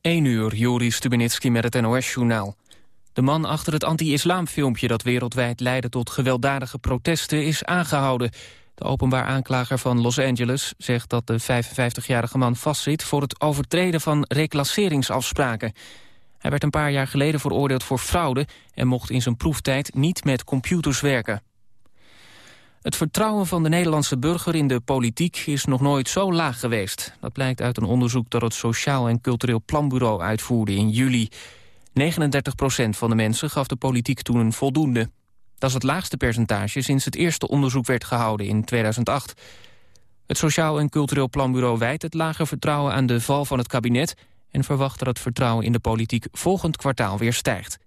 1 uur, Juri Stubenitski met het NOS-journaal. De man achter het anti-islamfilmpje dat wereldwijd leidde tot gewelddadige protesten is aangehouden. De openbaar aanklager van Los Angeles zegt dat de 55-jarige man vastzit voor het overtreden van reclasseringsafspraken. Hij werd een paar jaar geleden veroordeeld voor fraude en mocht in zijn proeftijd niet met computers werken. Het vertrouwen van de Nederlandse burger in de politiek is nog nooit zo laag geweest. Dat blijkt uit een onderzoek dat het Sociaal en Cultureel Planbureau uitvoerde in juli. 39 procent van de mensen gaf de politiek toen een voldoende. Dat is het laagste percentage sinds het eerste onderzoek werd gehouden in 2008. Het Sociaal en Cultureel Planbureau wijt het lage vertrouwen aan de val van het kabinet... en verwacht dat het vertrouwen in de politiek volgend kwartaal weer stijgt.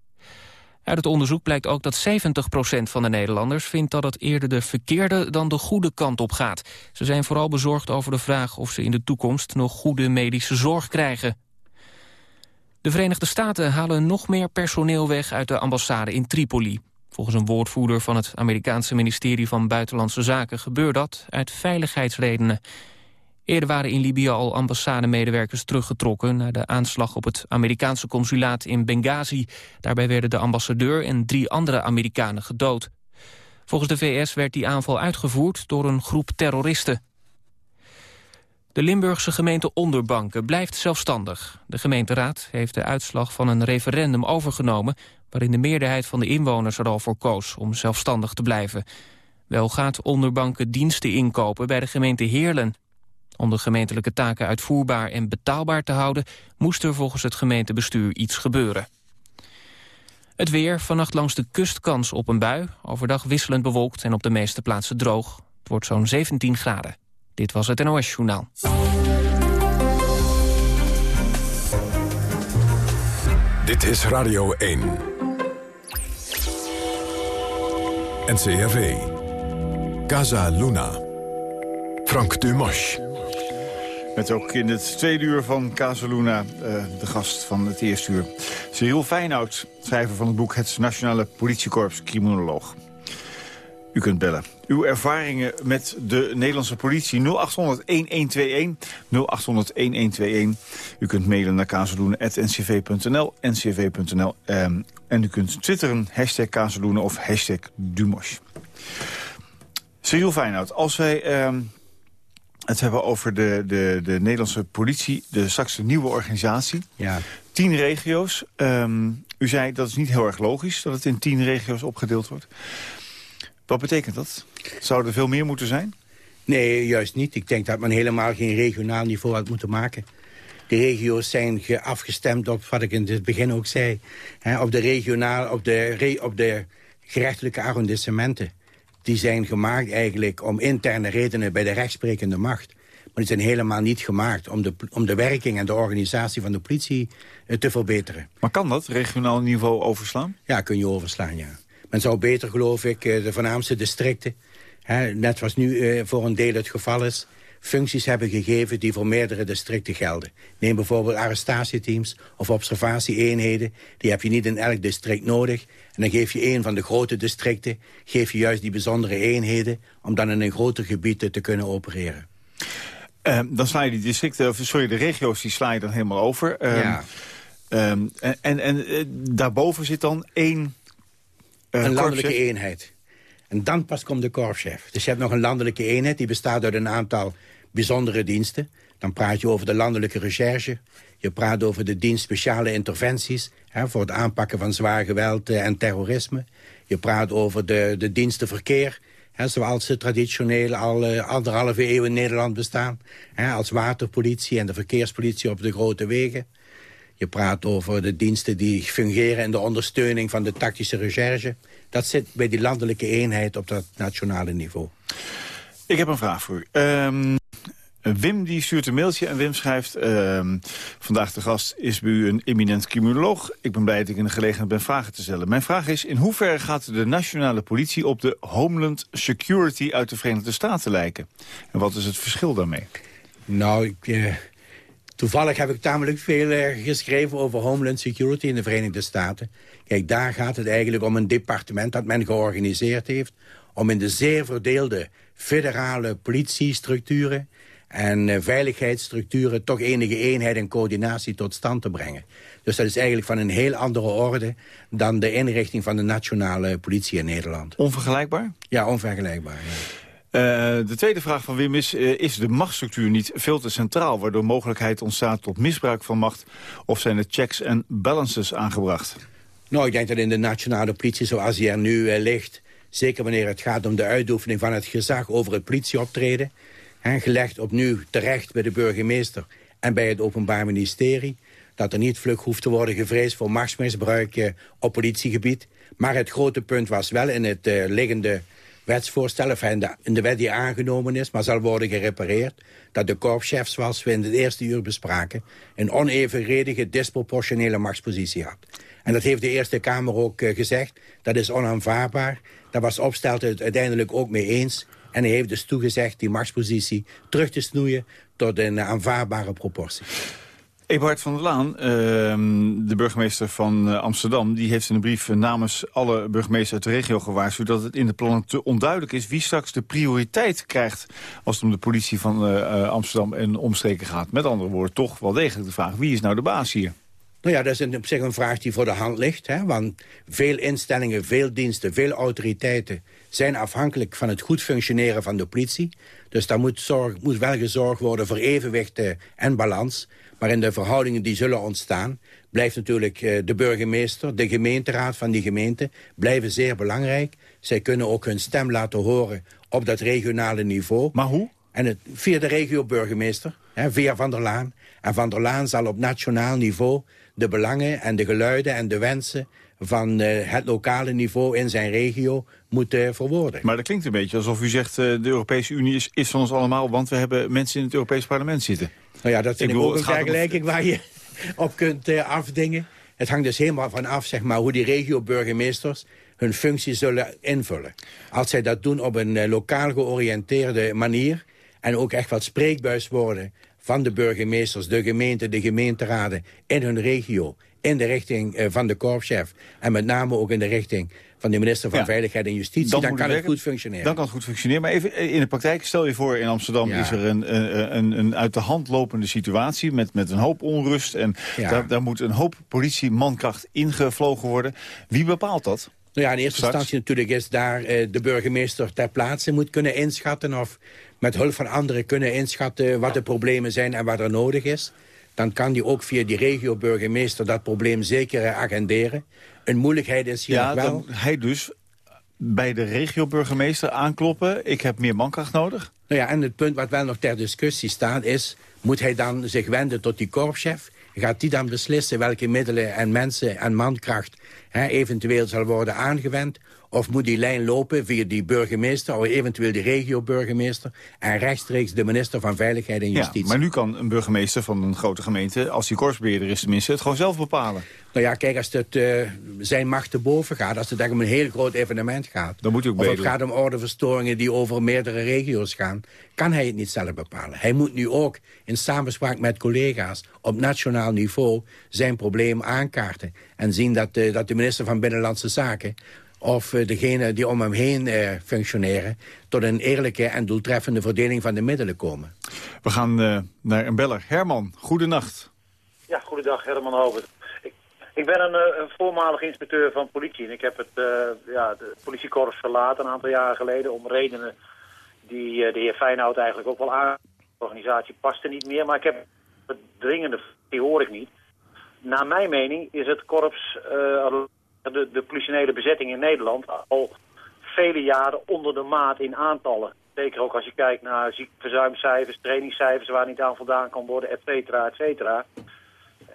Uit het onderzoek blijkt ook dat 70% van de Nederlanders vindt dat het eerder de verkeerde dan de goede kant op gaat. Ze zijn vooral bezorgd over de vraag of ze in de toekomst nog goede medische zorg krijgen. De Verenigde Staten halen nog meer personeel weg uit de ambassade in Tripoli. Volgens een woordvoerder van het Amerikaanse ministerie van Buitenlandse Zaken gebeurt dat uit veiligheidsredenen. Eerder waren in Libië al ambassademedewerkers teruggetrokken... na de aanslag op het Amerikaanse consulaat in Benghazi. Daarbij werden de ambassadeur en drie andere Amerikanen gedood. Volgens de VS werd die aanval uitgevoerd door een groep terroristen. De Limburgse gemeente Onderbanken blijft zelfstandig. De gemeenteraad heeft de uitslag van een referendum overgenomen... waarin de meerderheid van de inwoners er al voor koos om zelfstandig te blijven. Wel gaat Onderbanken diensten inkopen bij de gemeente Heerlen. Om de gemeentelijke taken uitvoerbaar en betaalbaar te houden... moest er volgens het gemeentebestuur iets gebeuren. Het weer, vannacht langs de kust kans op een bui. Overdag wisselend bewolkt en op de meeste plaatsen droog. Het wordt zo'n 17 graden. Dit was het NOS Journaal. Dit is Radio 1. NCRV. Casa Luna. Frank Dumas. Met ook in het tweede uur van Casaluna uh, de gast van het eerste uur. Cyril Feyenoord, schrijver van het boek Het Nationale Politiekorps, criminoloog. U kunt bellen. Uw ervaringen met de Nederlandse politie 0800-1121. 0800-1121. U kunt mailen naar kazeloenen.ncv.nl. ncv.nl. Ehm, en u kunt twitteren, hashtag kazeloenen of hashtag Dumos. Cyril Feyenoord, als wij... Ehm, het hebben over de, de, de Nederlandse politie, de straks de nieuwe organisatie. Ja. Tien regio's. Ehm, u zei dat is niet heel erg logisch dat het in tien regio's opgedeeld wordt. Wat betekent dat? Zou er veel meer moeten zijn? Nee, juist niet. Ik denk dat men helemaal geen regionaal niveau had moeten maken. De regio's zijn afgestemd op wat ik in het begin ook zei. Hè, op de regionaal, op de, op de gerechtelijke arrondissementen die zijn gemaakt eigenlijk om interne redenen bij de rechtsprekende macht. Maar die zijn helemaal niet gemaakt om de, om de werking en de organisatie van de politie eh, te verbeteren. Maar kan dat, regionaal niveau overslaan? Ja, kun je overslaan, ja. Men zou beter, geloof ik, eh, de voornaamste districten... Hè, net zoals nu uh, voor een deel het geval is functies hebben gegeven die voor meerdere districten gelden. Neem bijvoorbeeld arrestatieteams of observatieeenheden. Die heb je niet in elk district nodig. En dan geef je een van de grote districten... geef je juist die bijzondere eenheden... om dan in een groter gebied te kunnen opereren. Uh, dan sla je die districten, of sorry, de regio's, die sla je dan helemaal over. Uh, ja. Um, en en, en uh, daarboven zit dan één uh, Een landelijke eenheid. En dan pas komt de korpschef. Dus je hebt nog een landelijke eenheid, die bestaat uit een aantal bijzondere diensten. Dan praat je over de landelijke recherche. Je praat over de dienst speciale interventies... Hè, voor het aanpakken van zwaar geweld eh, en terrorisme. Je praat over de, de diensten verkeer... Hè, zoals ze traditioneel al uh, anderhalve eeuw in Nederland bestaan. Hè, als waterpolitie en de verkeerspolitie op de grote wegen. Je praat over de diensten die fungeren in de ondersteuning van de tactische recherche. Dat zit bij die landelijke eenheid op dat nationale niveau. Ik heb een vraag voor u. Um, Wim die stuurt een mailtje en Wim schrijft... Uh, vandaag de gast is bij u een eminent criminoloog. Ik ben blij dat ik in de gelegenheid ben vragen te stellen. Mijn vraag is, in hoeverre gaat de nationale politie... op de Homeland Security uit de Verenigde Staten lijken? En wat is het verschil daarmee? Nou, ik, eh, toevallig heb ik tamelijk veel uh, geschreven over Homeland Security in de Verenigde Staten. Kijk, daar gaat het eigenlijk om een departement dat men georganiseerd heeft... om in de zeer verdeelde federale politiestructuren en uh, veiligheidsstructuren toch enige eenheid en coördinatie tot stand te brengen. Dus dat is eigenlijk van een heel andere orde dan de inrichting van de nationale politie in Nederland. Onvergelijkbaar? Ja, onvergelijkbaar. Uh, de tweede vraag van Wim is, uh, is de machtsstructuur niet veel te centraal... waardoor mogelijkheid ontstaat tot misbruik van macht... of zijn er checks en balances aangebracht? Nou, ik denk dat in de nationale politie zoals die er nu uh, ligt... zeker wanneer het gaat om de uitoefening van het gezag over het politieoptreden... Hè, gelegd opnieuw terecht bij de burgemeester en bij het Openbaar Ministerie... dat er niet vlug hoeft te worden gevreesd voor machtsmisbruik op politiegebied. Maar het grote punt was wel in het liggende wetsvoorstel, of in de, wet die aangenomen is, maar zal worden gerepareerd, dat de korpschef, zoals we in het eerste uur bespraken, een onevenredige, disproportionele machtspositie had. En dat heeft de Eerste Kamer ook uh, gezegd. Dat is onaanvaardbaar. Daar was Opstelten het uiteindelijk ook mee eens. En hij heeft dus toegezegd die machtspositie terug te snoeien tot een aanvaardbare proportie. Eberhard van der Laan, ehm, de burgemeester van eh, Amsterdam... die heeft in een brief namens alle burgemeesters uit de regio gewaarschuwd... dat het in de plannen te onduidelijk is wie straks de prioriteit krijgt... als het om de politie van uh, Amsterdam en omstreken gaat. Met andere woorden, toch wel degelijk de vraag... wie is nou de baas hier? Nou ja, dat is op zich een vraag die voor de hand ligt. Hè? Want veel instellingen, veel diensten, veel autoriteiten... zijn afhankelijk van het goed functioneren van de politie. Dus daar moet, zorg, moet wel gezorgd worden voor evenwicht en balans... Maar in de verhoudingen die zullen ontstaan... blijft natuurlijk uh, de burgemeester, de gemeenteraad van die gemeente... blijven zeer belangrijk. Zij kunnen ook hun stem laten horen op dat regionale niveau. Maar hoe? En het, via de regio-burgemeester, via Van der Laan. En Van der Laan zal op nationaal niveau de belangen en de geluiden en de wensen van uh, het lokale niveau in zijn regio moeten verwoorden. Maar dat klinkt een beetje alsof u zegt... Uh, de Europese Unie is, is van ons allemaal... want we hebben mensen in het Europees parlement zitten. Nou ja, dat vind ik, ik ook een vergelijking waar je op kunt uh, afdingen. Het hangt dus helemaal van af zeg maar, hoe die regio-burgemeesters hun functie zullen invullen. Als zij dat doen op een uh, lokaal georiënteerde manier... en ook echt wat spreekbuis worden van de burgemeesters, de gemeente, de gemeenteraden in hun regio in de richting uh, van de korpschef. En met name ook in de richting van de minister van ja. Veiligheid en Justitie. Dan, dan kan het, goed functioneren. Dan kan het goed functioneren. Maar even in de praktijk, stel je voor in Amsterdam ja. is er een, een, een, uit de hand lopende situatie met, met een hoop onrust. En ja. daar, daar moet een hoop politie-mankracht ingevlogen worden. Wie bepaalt dat? Nou ja, in eerste Straks. instantie natuurlijk is daar uh, de burgemeester ter plaatse moet kunnen inschatten... of met hulp van anderen kunnen inschatten wat de problemen zijn en wat er nodig is dan kan die ook via die regio-burgemeester dat probleem zeker agenderen. Een moeilijkheid is hier ja, wel... Dan hij dus bij de regio-burgemeester aankloppen... ik heb meer mankracht nodig? Nou ja, en het punt wat wel nog ter discussie staat is... moet hij dan zich wenden tot die korpschef? Gaat die dan beslissen welke middelen en mensen en mankracht... Hè, eventueel zal worden aangewend? Of moet die lijn lopen via die burgemeester... of eventueel de regio-burgemeester... en rechtstreeks de minister van Veiligheid en Justitie. Ja, maar nu kan een burgemeester van een grote gemeente... als die korpsbeheerder is tenminste, het gewoon zelf bepalen. Nou ja, kijk, als het uh, zijn macht te boven gaat... als het echt om een heel groot evenement gaat... Dan moet ook of het gaat om ordeverstoringen die over meerdere regio's gaan... kan hij het niet zelf bepalen. Hij moet nu ook in samenspraak met collega's... op nationaal niveau zijn probleem aankaarten... en zien dat, uh, dat de minister van Binnenlandse Zaken of uh, degenen die om hem heen uh, functioneren... tot een eerlijke en doeltreffende verdeling van de middelen komen. We gaan uh, naar een beller. Herman, goedenacht. Ja, goedendag, Herman Hovert. Ik, ik ben een, een, voormalig inspecteur van politie. En ik heb het ja, de politiekorps verlaten een aantal jaren geleden... om redenen die de heer Feyenoord eigenlijk ook wel aan... De organisatie paste niet meer, maar ik heb het dringende... die hoor ik niet. Naar mijn mening is het korps de, de politionele bezetting in Nederland al vele jaren onder de maat in aantallen. Zeker ook als je kijkt naar ziekteverzuimcijfers, trainingscijfers waar niet aan voldaan kan worden, et cetera, et cetera.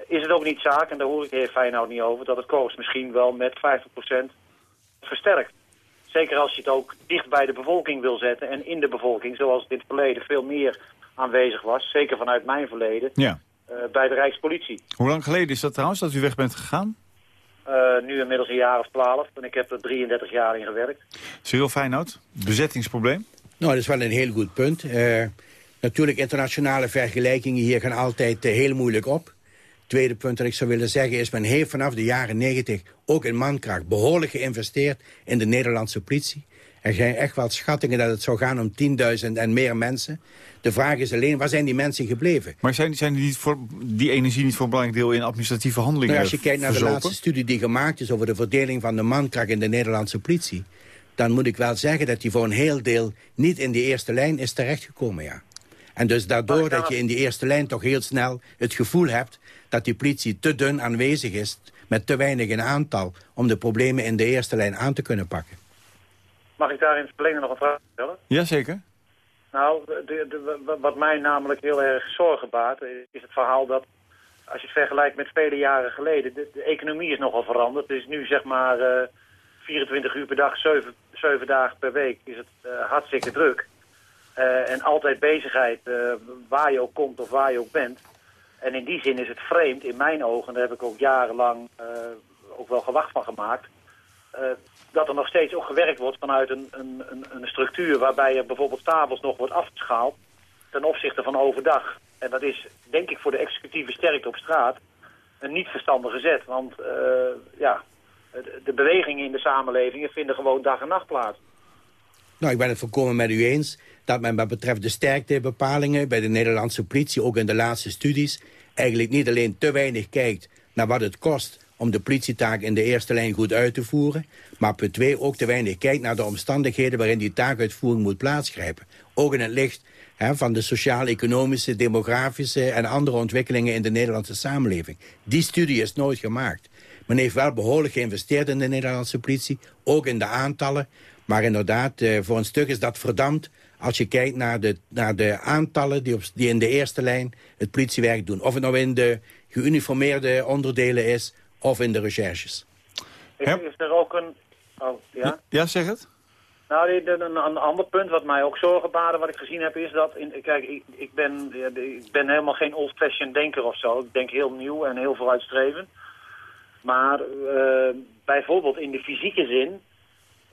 Is het ook niet zaak, en daar hoor ik de heer Feyenoord niet over, dat het korps misschien wel met 50% versterkt. Zeker als je het ook dicht bij de bevolking wil zetten en in de bevolking, zoals het verleden veel meer aanwezig was, zeker vanuit mijn verleden, ja. uh, bij de Rijkspolitie. Hoe lang geleden is dat trouwens dat u weg bent gegaan? Uh, nu inmiddels een jaar of twaalf. En ik heb er 33 jaar in gewerkt. Cyril Feyenoord, bezettingsprobleem? Nou, dat is wel een heel goed punt. Uh, natuurlijk, internationale vergelijkingen hier gaan altijd uh, heel moeilijk op. Tweede punt dat ik zou willen zeggen is... men heeft vanaf de jaren 90 ook in mankracht behoorlijk geïnvesteerd in de Nederlandse politie. Er zijn echt wel schattingen dat het zou gaan om 10.000 en meer mensen. De vraag is alleen, waar zijn die mensen gebleven? Maar zijn, zijn die, niet voor, die energie niet voor een belangrijk deel in administratieve handelingen nou, Als je kijkt naar de laatste studie die gemaakt is... over de verdeling van de mankracht in de Nederlandse politie... dan moet ik wel zeggen dat die voor een heel deel niet in die eerste lijn is terechtgekomen, ja. En dus daardoor dat je in die eerste lijn toch heel snel het gevoel hebt... dat die politie te dun aanwezig is, met te weinig in aantal... om de problemen in de eerste lijn aan te kunnen pakken. Mag ik daar in het verlengde nog een vraag stellen? Jazeker. Nou, de, de, wat mij namelijk heel erg zorgen baart... is het verhaal dat, als je het vergelijkt met vele jaren geleden... de, economie is nogal veranderd. Het is nu zeg maar uh, eh, 24 uur per dag, 7, 7 dagen per week... is het uh, hartstikke druk. Uh, en altijd bezigheid, waar je ook komt of waar je ook bent. En in die zin is het vreemd, in mijn ogen... daar heb ik ook jarenlang ook wel gewacht van gemaakt dat er nog steeds ook gewerkt wordt vanuit een, een, een, structuur waarbij er bijvoorbeeld tafels nog wordt afgeschaald ten opzichte van overdag. En dat is, denk ik, voor de executieve sterkte op straat een niet verstandige zet. Want uh, ja, de bewegingen in de samenlevingen vinden gewoon dag en nacht plaats. Nou, ik ben het volkomen met u eens dat men wat betreft de sterktebepalingen bij de Nederlandse politie, ook in de laatste studies, eigenlijk niet alleen te weinig kijkt naar wat het kost om de politietaak in de eerste lijn goed uit te voeren. Maar punt twee ook te weinig kijkt naar de omstandigheden waarin die taakuitvoering moet plaatsgrijpen. Ook in het licht hè, van de sociaal-economische, demografische en andere ontwikkelingen in de Nederlandse samenleving. Die studie is nooit gemaakt. Men heeft wel behoorlijk geïnvesteerd in de Nederlandse politie, ook in de aantallen. Maar inderdaad, eh, voor een stuk is dat verdampt als je kijkt naar de, naar de aantallen die, op, die in de eerste lijn het politiewerk doen. Of het nou in de geuniformeerde onderdelen is of in de recherches. Is, is er ook een... Oh, ja? ja, zeg het. Nou, een, een, ander punt wat mij ook zorgen baarde, wat ik gezien heb, is dat... In, kijk, ik, ik, ben, ik ben helemaal geen old-fashioned denker of zo. Ik denk heel nieuw en heel vooruitstrevend. Maar uh, bijvoorbeeld in de fysieke zin,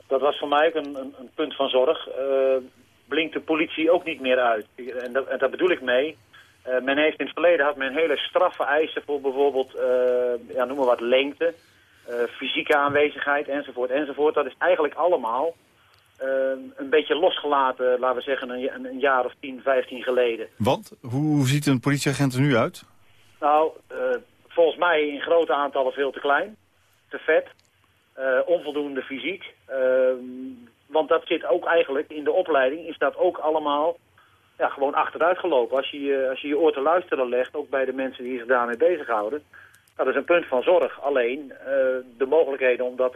dat was voor mij ook een, een, een punt van zorg, uh, blinkt de politie ook niet meer uit. En, dat, en daar bedoel ik mee, uh, men heeft in het verleden had men hele straffe eisen voor bijvoorbeeld, uh, ja, noem maar wat, lengte, uh, fysieke aanwezigheid enzovoort enzovoort. Dat is eigenlijk allemaal een beetje losgelaten, laten we zeggen, een, een, jaar of 10, 15 geleden. Want? Hoe ziet een politieagent er nu uit? Nou, volgens mij in grote aantallen veel te klein, te vet, onvoldoende fysiek. Ehm, want dat zit ook eigenlijk in de opleiding, is dat ook allemaal ja, gewoon achteruit gelopen. Als je, als je je oor te luisteren legt, ook bij de mensen die zich daarmee bezighouden... Nou, dat is een punt van zorg. Alleen uh, de mogelijkheden om dat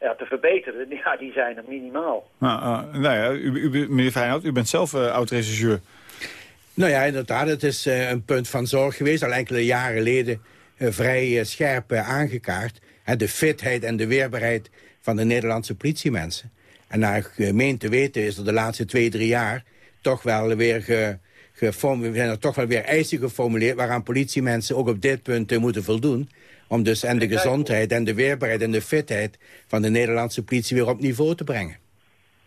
ja, te verbeteren, ja, die zijn er minimaal. Nou, uh, nou ja, u, u, meneer Feyenoord, u bent zelf uh, oud-regisseur. Nou ja, inderdaad, het is een punt van zorg geweest. Al enkele jaren geleden vrij scherp aangekaart. de fitheid en de weerbaarheid van de Nederlandse politiemensen. En naar ik meen te weten is er de laatste twee, drie jaar toch wel weer ge, we zijn er toch wel weer eisen geformuleerd... waaraan politiemensen ook op dit punt uh, moeten voldoen. Om dus en de gezondheid en de weerbaarheid en de fitheid... van de Nederlandse politie weer op niveau te brengen.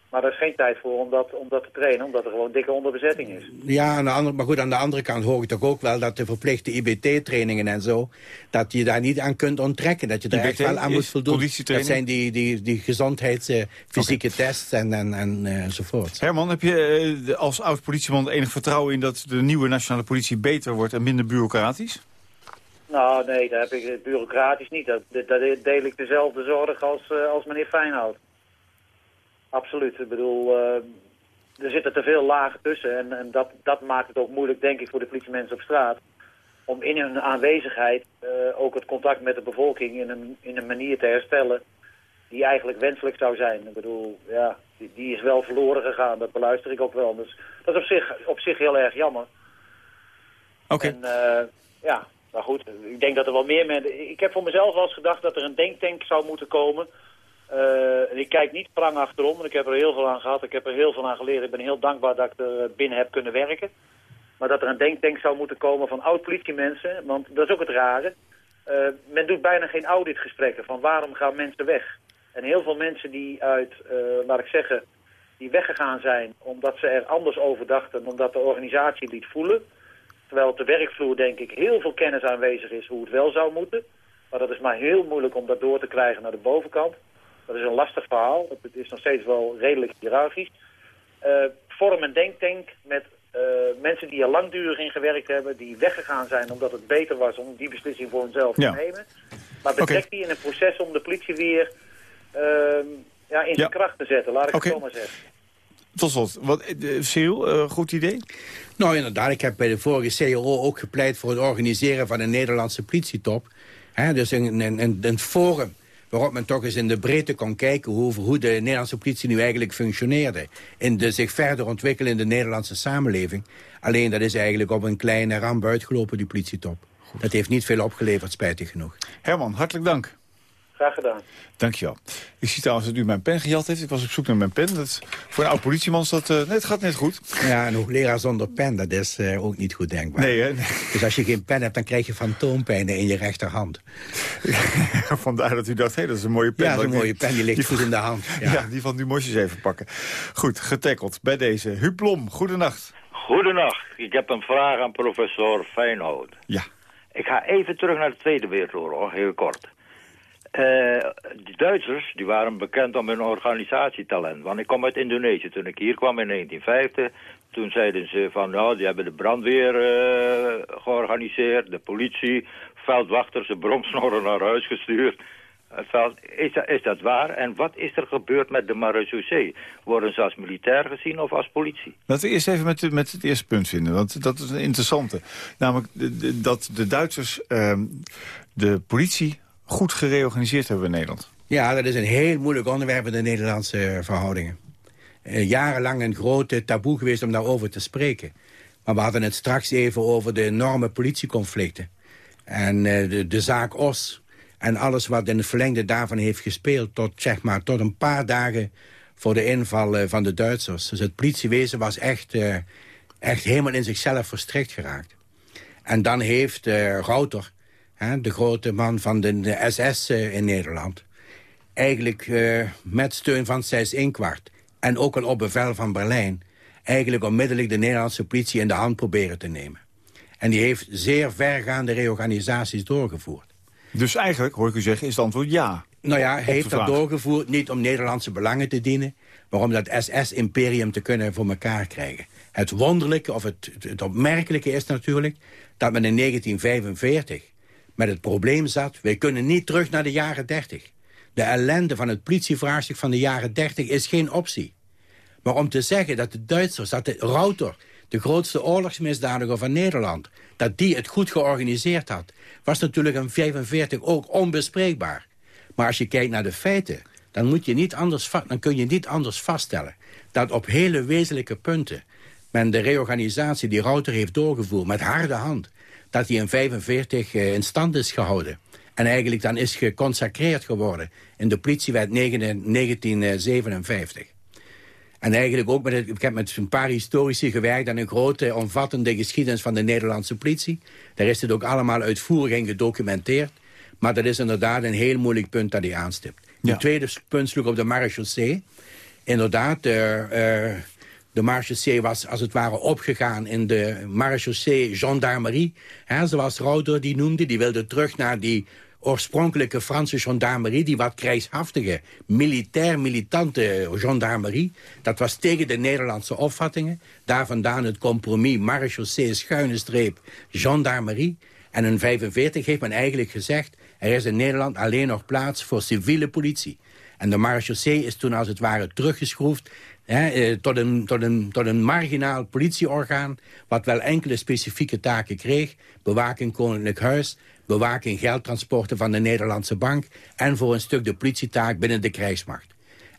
Maar er is geen tijd voor om dat, om dat te trainen, omdat er gewoon dikke onderbezetting is. Ja, aan de andere, maar goed, aan de andere kant hoor ik toch ook wel... dat de verplichte IBT-trainingen en zo... dat je daar niet aan kunt onttrekken. Dat je daar echt wel aan moet voldoen. Dat zijn die, die, die gezondheids, uh, fysieke tests en, en, en uh, enzovoort. Herman, heb je uh, als oud-politieman enig vertrouwen in... dat de nieuwe nationale politie beter wordt en minder bureaucratisch? Nou, nee, daar heb ik bureaucratisch niet. Dat, dat deel ik dezelfde zorg als, als meneer Feinhout. Absoluut. Ik bedoel, uh, er zitten te veel lagen tussen. En, en, dat, dat maakt het ook moeilijk, denk ik, voor de politiemensen op straat. Om in hun aanwezigheid uh, ook het contact met de bevolking in een, in een manier te herstellen die eigenlijk wenselijk zou zijn. Ik bedoel, ja, die, die is wel verloren gegaan. Dat beluister ik ook wel. Dus dat is op zich, op zich heel erg jammer. Oké. En uh, ja, maar goed, ik denk dat er wel meer mensen... Ik heb voor mezelf wel eens gedacht dat er een denktank zou moeten komen... Uh, ik kijk niet prang achterom, want ik heb er heel veel aan gehad. Ik heb er heel veel aan geleerd. Ik ben heel dankbaar dat ik er binnen heb kunnen werken. Maar dat er een denktank zou moeten komen van oud-politiemensen, want dat is ook het rare. Uh, men doet bijna geen auditgesprekken van waarom gaan mensen weg. En heel veel mensen die uit, uh, laat ik zeggen, die weggegaan zijn omdat ze er anders over dachten, omdat de organisatie liet voelen. Terwijl op de werkvloer denk ik heel veel kennis aanwezig is hoe het wel zou moeten. Maar dat is maar heel moeilijk om dat door te krijgen naar de bovenkant. Dat is een lastig verhaal. Het is nog steeds wel redelijk hiërarchisch. vorm een denktank met mensen die er langdurig in gewerkt hebben, die weggegaan zijn omdat het beter was om die beslissing voor hunzelf te nemen. Maar betrek die in een proces om de politie weer ehm, ja, in zijn kracht te zetten, laat ik het zo maar zeggen. Tot slot, wat, uh, Cyril, uh, goed idee? Nou, inderdaad. Ik heb bij de vorige CRO ook gepleit voor het organiseren van een Nederlandse politietop. He, dus een, een, een, forum waarop men toch eens in de breedte kon kijken... Hoe, hoe de Nederlandse politie nu eigenlijk functioneerde. In de zich verder ontwikkelende Nederlandse samenleving. Alleen dat is eigenlijk op een kleine ramp uitgelopen, die politietop. Dat heeft niet veel opgeleverd, spijtig genoeg. Herman, hartelijk dank. Graag gedaan. Dankjewel. Ik zie trouwens dat u mijn pen gejat heeft. Ik was op zoek naar mijn pen. Dat, voor een oud politieman is dat... Uh, nee, het gaat net goed. Ja, een hoogleraar zonder pen, dat is uh, ook niet goed denkbaar. Nee, hè? Dus als je geen pen hebt, dan krijg je fantoompijnen in je rechterhand. Vandaar dat u dacht, hé, dat is een mooie pen. Ja, dat is een mooie pen, die ligt die goed in de hand. Ja, ja die van die mosjes even pakken. Goed, getackeld bij deze. Huplom, goedenacht. Goedenacht. Ik heb een vraag aan professor Feinhout. Ja. Ik ga even terug naar de Tweede Wereldoorlog, heel kort. Uh, de Duitsers die waren bekend om hun organisatietalent. Want ik kom uit Indonesië. Toen ik hier kwam in 1950, toen zeiden ze van... nou, die hebben de brandweer uh, georganiseerd, de politie, veldwachters, de bromsnorren naar huis gestuurd. Is dat, is dat waar? En wat is er gebeurd met de marechaussee? Worden ze als militair gezien of als politie? Laten we eerst even met, met het eerste punt vinden, want dat is een interessante. Namelijk dat de Duitsers uh, de politie goed gereorganiseerd hebben in Nederland. Ja, dat is een heel moeilijk onderwerp in de Nederlandse verhoudingen. Uh, jarenlang een grote taboe geweest om daarover te spreken. Maar we hadden het straks even over de enorme politieconflicten. En uh, de, zaak Os en alles wat in het verlengde daarvan heeft gespeeld... tot, zeg maar, tot een paar dagen voor de inval van de Duitsers. Dus het politiewezen was echt, echt helemaal in zichzelf verstrikt geraakt. En dan heeft Rauter, hè, de grote man van de, de SS in Nederland... eigenlijk met steun van 6 1 kwart... en ook al op bevel van Berlijn... eigenlijk onmiddellijk de Nederlandse politie in de hand proberen te nemen. En die heeft zeer vergaande reorganisaties doorgevoerd. Dus eigenlijk, hoor ik u zeggen, is het antwoord ja. Nou ja, hij heeft dat doorgevoerd niet om Nederlandse belangen te dienen... maar om dat SS-imperium te kunnen voor elkaar krijgen. Het wonderlijke, of het, het opmerkelijke is natuurlijk... dat men in 1945 met het probleem zat... wij kunnen niet terug naar de jaren 30. De ellende van het politievraagstuk van de jaren 30 is geen optie. Maar om te zeggen dat de Duitsers, dat de Rauter de grootste oorlogsmisdadiger van Nederland... dat die het goed georganiseerd had... was natuurlijk in 45 ook onbespreekbaar. Maar als je kijkt naar de feiten... dan, moet je niet anders dan kun je niet anders vaststellen... dat op hele wezenlijke punten... men de reorganisatie die Rauter heeft doorgevoerd met harde hand... dat die in 45 uh, in stand is gehouden... En eigenlijk dan is geconsacreerd geworden in de politiewet 1957. En eigenlijk ook met het, ik heb met een paar historici gewerkt... aan een grote, omvattende geschiedenis van de Nederlandse politie. Daar is het ook allemaal uitvoerig in gedocumenteerd. Maar dat is inderdaad een heel moeilijk punt dat hij aanstipt. Ja. Het tweede punt sloeg op de marechaussee. Inderdaad, uh, uh, de marechaussee was als het ware opgegaan in de marechaussee gendarmerie. Hè, zoals Rauter die noemde. Die wilde terug naar die oorspronkelijke Franse gendarmerie... die wat krijgshaftige, militair-militante gendarmerie... dat was tegen de Nederlandse opvattingen. Daar vandaan het compromis marechaussee schuine streep gendarmerie. En in 1945 heeft men eigenlijk gezegd... er is in Nederland alleen nog plaats voor civiele politie. En de marechaussee is toen als het ware teruggeschroefd... eh, tot, een, tot, een, tot een marginaal politieorgaan... wat wel enkele specifieke taken kreeg. Bewaking Koninklijk Huis, bewaking geldtransporten van de Nederlandse bank... en voor een stuk de politietaak binnen de krijgsmacht.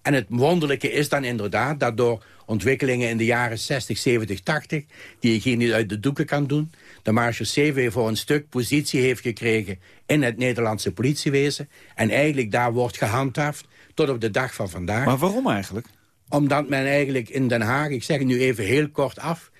En het wonderlijke is dan inderdaad dat door ontwikkelingen in de jaren 60, 70, 80... die ik hier niet uit de doeken kan doen... de marechaussee weer voor een stuk positie heeft gekregen in het Nederlandse politiewezen... en eigenlijk daar wordt gehandhaafd tot op de dag van vandaag. Maar waarom eigenlijk? Omdat men eigenlijk in Den Haag, ik zeg het nu even heel kort af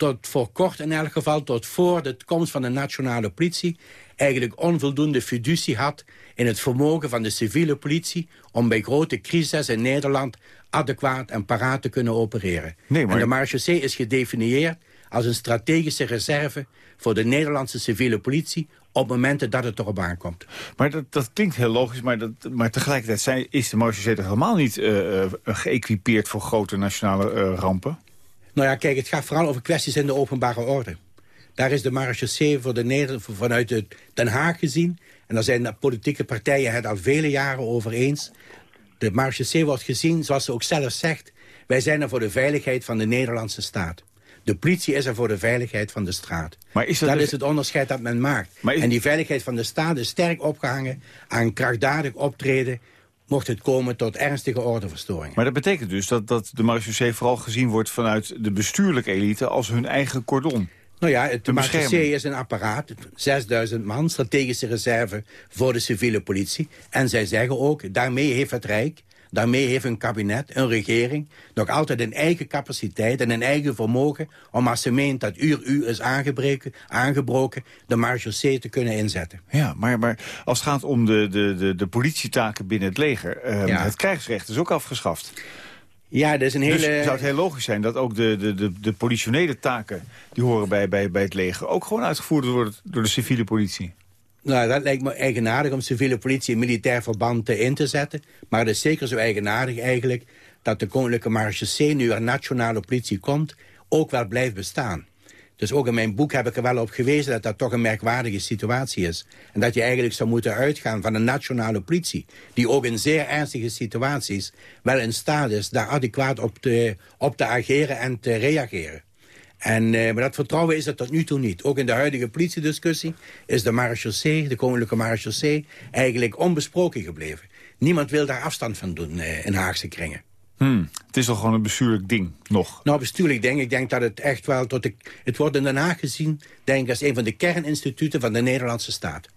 tot voor kort in elk geval, tot voor de komst van de nationale politie... eigenlijk onvoldoende fiducie had in het vermogen van de civiele politie... om bij grote crises in Nederland adequaat en paraat te kunnen opereren. Nee, maar... En de marechaussee is gedefinieerd als een strategische reserve voor de Nederlandse civiele politie op momenten dat het erop aankomt. Maar dat, dat klinkt heel logisch, maar, dat, maar tegelijkertijd zijn, is de toch helemaal niet uh, geëquipeerd voor grote nationale uh, rampen? Nou ja, kijk, het gaat vooral over kwesties in de openbare orde. Daar is de marechaussee voor de Neder vanuit Den Haag gezien. En daar zijn de politieke partijen het al vele jaren over eens. De marechaussee wordt gezien, zoals ze ook zelf zegt... wij zijn er voor de veiligheid van de Nederlandse staat. De politie is er voor de veiligheid van de straat. Maar is dat, dat dus- is het onderscheid dat men maakt. En die veiligheid van de staat is sterk opgehangen aan krachtdadig optreden mocht het komen tot ernstige ordeverstoringen. Maar dat betekent dus dat, dat de marechaussee vooral gezien wordt... vanuit de bestuurlijke elite als hun eigen cordon. Nou ja, het marechaussee is een apparaat, 6000 man, strategische reserve voor de civiele politie. En zij zeggen ook, daarmee heeft het Rijk Daarmee heeft een kabinet, een regering... nog altijd een eigen capaciteit en een eigen vermogen... om als ze meent dat uur u is aangebroken... de marechaussee te kunnen inzetten. Ja, maar, maar als het gaat om de, de, de, de politietaken binnen het leger... Eh, het krijgsrecht is ook afgeschaft. Ja, dat is een dus hele... Dus zou het heel logisch zijn dat ook de, de, de, de politionele taken... die horen bij, bij, bij het leger ook gewoon uitgevoerd worden door de civiele politie? Nou, dat lijkt me eigenaardig om civiele politie in militair verband in te zetten. Maar het is zeker zo eigenaardig eigenlijk dat de koninklijke marechaussee nu er nationale politie komt, ook wel blijft bestaan. Dus ook in mijn boek heb ik er wel op gewezen dat dat toch een merkwaardige situatie is. En dat je eigenlijk zou moeten uitgaan van een nationale politie... die ook in zeer ernstige situaties wel in staat is daar adequaat op te, op te ageren en te reageren. En, uh, maar dat vertrouwen is er tot nu toe niet. Ook in de huidige politiediscussie is de marechaussee, de koninklijke marechaussee... eigenlijk onbesproken gebleven. Niemand wil daar afstand van doen uh, in Haagse kringen. Hmm. Het is toch gewoon een bestuurlijk ding, nog? Nou, bestuurlijk ding. Ik denk dat het echt wel tot de... Het wordt in Den Haag gezien, denk ik, als een van de kerninstituten van de Nederlandse staat.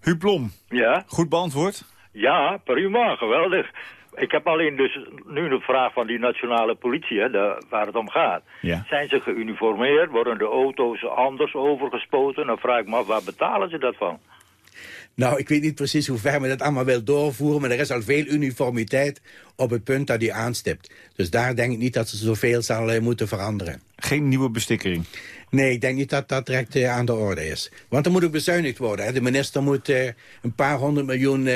Huub Blom. Ja? Goed beantwoord? Ja, prima, geweldig. Ik heb alleen dus nu de vraag van die nationale politie, hè, de, waar het om gaat. Zijn ze geuniformeerd? Worden de auto's anders overgespoten? Dan vraag ik me af, waar betalen ze dat van? Nou, ik weet niet precies hoe ver men dat allemaal wil doorvoeren... maar er is al veel uniformiteit op het punt dat hij aanstipt. Dus daar denk ik niet dat ze zoveel zal uh, moeten veranderen. Geen nieuwe bestikkering? Nee, ik denk niet dat dat direct uh, aan de orde is. Want er moet ook bezuinigd worden. Hè. De minister moet uh, een paar honderd miljoen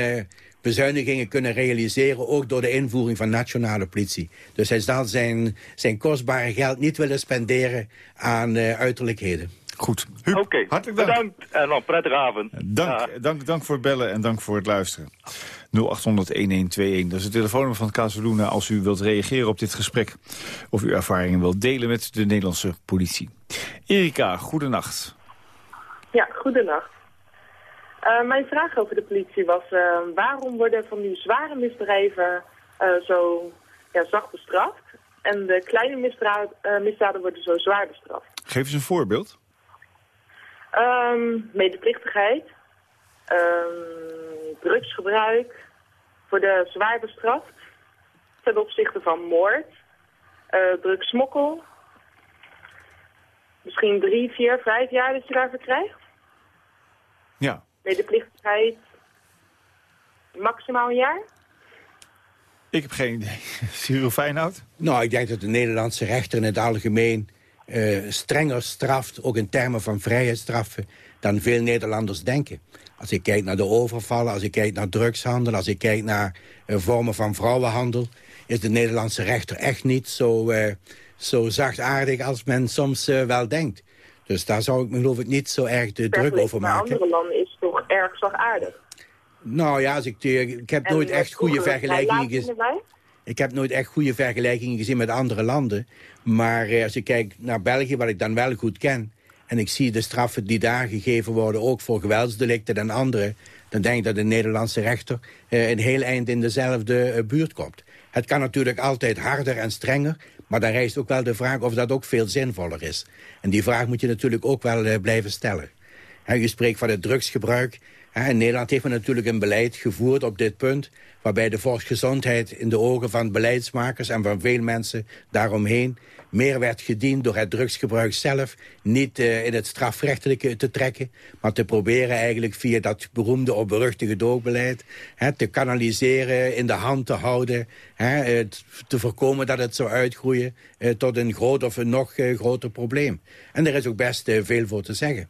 bezuinigingen kunnen realiseren... ook door de invoering van nationale politie. Dus hij zal zijn, zijn kostbare geld niet willen spenderen aan uh, uiterlijkheden. Goed. Oké, hartelijk dank. bedankt en nog prettige avond. Dank, dank, dank voor het bellen en dank voor het luisteren. 0800-1121, dat is het telefoonnummer van Casaluna... als u wilt reageren op dit gesprek of uw ervaringen wilt delen met de Nederlandse politie. Erika, goedenacht. Ja, goedenacht. Uh, mijn vraag over de politie was, uh, waarom worden van die zware misdrijven uh, zo ja, zacht bestraft en de kleine misdaden, misdaden worden zo zwaar bestraft? Geef eens een voorbeeld. Um, medeplichtigheid, um, drugsgebruik, worden zwaar bestraft ten opzichte van moord, drugsmokkel, misschien drie, vier, vijf jaar dat je daarvoor krijgt. Ja, medeplichtigheid maximaal een jaar? Ik heb geen idee. Cyril Feyenoord? Nou, ik denk dat de Nederlandse rechter in het algemeen... Uh, strenger straft, ook in termen van vrijheidsstraffen... dan veel Nederlanders denken. Als ik kijk naar de overvallen, als ik kijk naar drugshandel... als ik kijk naar uh, vormen van vrouwenhandel... is de Nederlandse rechter echt niet zo, uh, zo zachtaardig als men soms wel denkt. Dus daar zou ik me geloof ik niet zo erg de druk over maken. andere landen is toch erg zachtaardig? Nou ja, als ik, ik heb nooit echt goede vergelijkingen gezien. Ik heb nooit echt goede vergelijkingen gezien met andere landen. Maar eh, als ik kijk naar België, wat ik dan wel goed ken... en ik zie de straffen die daar gegeven worden... ook voor geweldsdelicten en andere... dan denk ik dat de Nederlandse rechter eh, een heel eind in dezelfde eh, buurt komt. Het kan natuurlijk altijd harder en strenger... Maar dan rijst ook wel de vraag of dat ook veel zinvoller is. En die vraag moet je natuurlijk ook wel uh, blijven stellen. u spreekt van het drugsgebruik. In Nederland heeft natuurlijk een beleid gevoerd op dit punt... waarbij de volksgezondheid in de ogen van beleidsmakers... en van veel mensen daaromheen meer werd gediend door het drugsgebruik zelf... niet uh, in het strafrechtelijke te trekken... maar te proberen eigenlijk via dat beroemde of beruchte gedoogbeleid... Hè, te kanaliseren, in de hand te houden... Hè, te voorkomen dat het zou uitgroeien uh, tot een groot of een nog uh, groter probleem. En er is ook best veel voor te zeggen.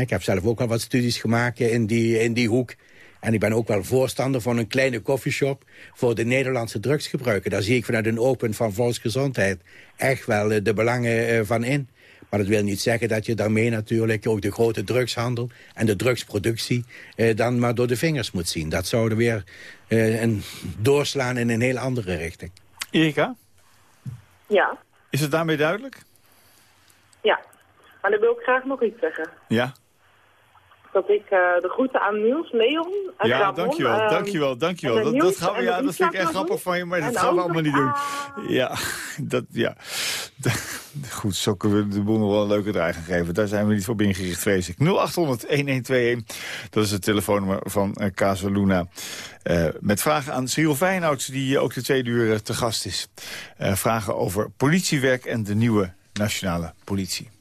Ik heb zelf ook al wat studies gemaakt in die, in die hoek. En ik ben ook wel voorstander van een kleine koffieshop voor de Nederlandse drugsgebruiker. Daar zie ik vanuit een open van volksgezondheid echt wel eh, de belangen eh, van in. Maar dat wil niet zeggen dat je daarmee natuurlijk ook de grote drugshandel en de drugsproductie eh, dan maar door de vingers moet zien. Dat zou er weer eh, een doorslaan in een heel andere richting. Erika? Ja. Is het daarmee duidelijk? Ja, maar dan wil ik graag nog iets zeggen. Ja? Dat ik uh, de groeten aan Niels, Leon en Ja, Ramon, dankjewel, uh, dankjewel, dankjewel. Dat, dat, gaan we, ja, dat vind ik echt grappig van je, maar dat gaan we allemaal niet doen. Ja, dat, ja. Goed, zo kunnen we de boel nog wel een leuke draai gaan geven. Daar zijn we niet voor ingericht, vrees ik. 0800-1121, dat is het telefoonnummer van uh, Casa Luna. Uh, met vragen aan Cyril Feyenoord, die ook de tweede uur te gast is. Vragen over politiewerk en de nieuwe nationale politie.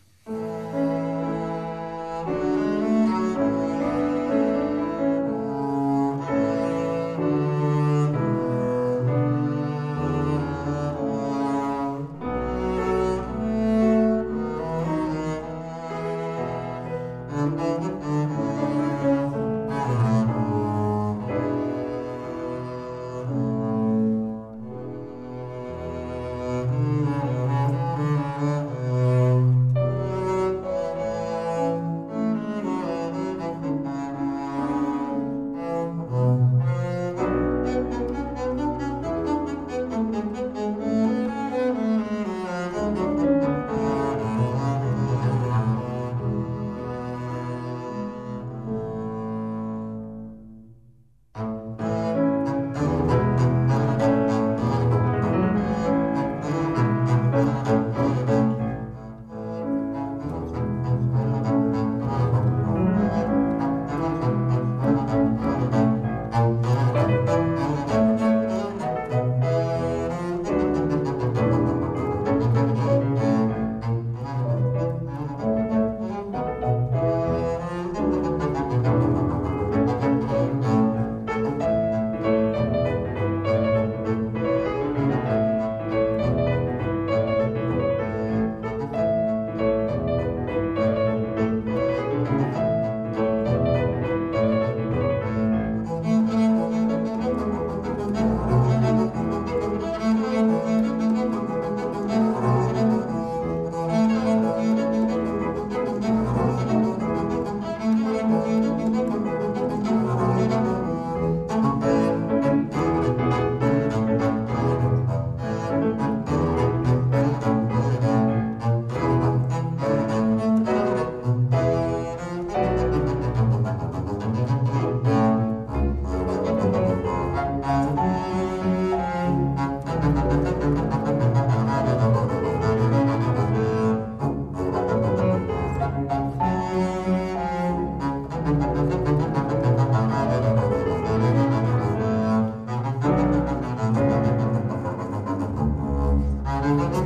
Thank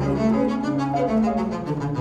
you.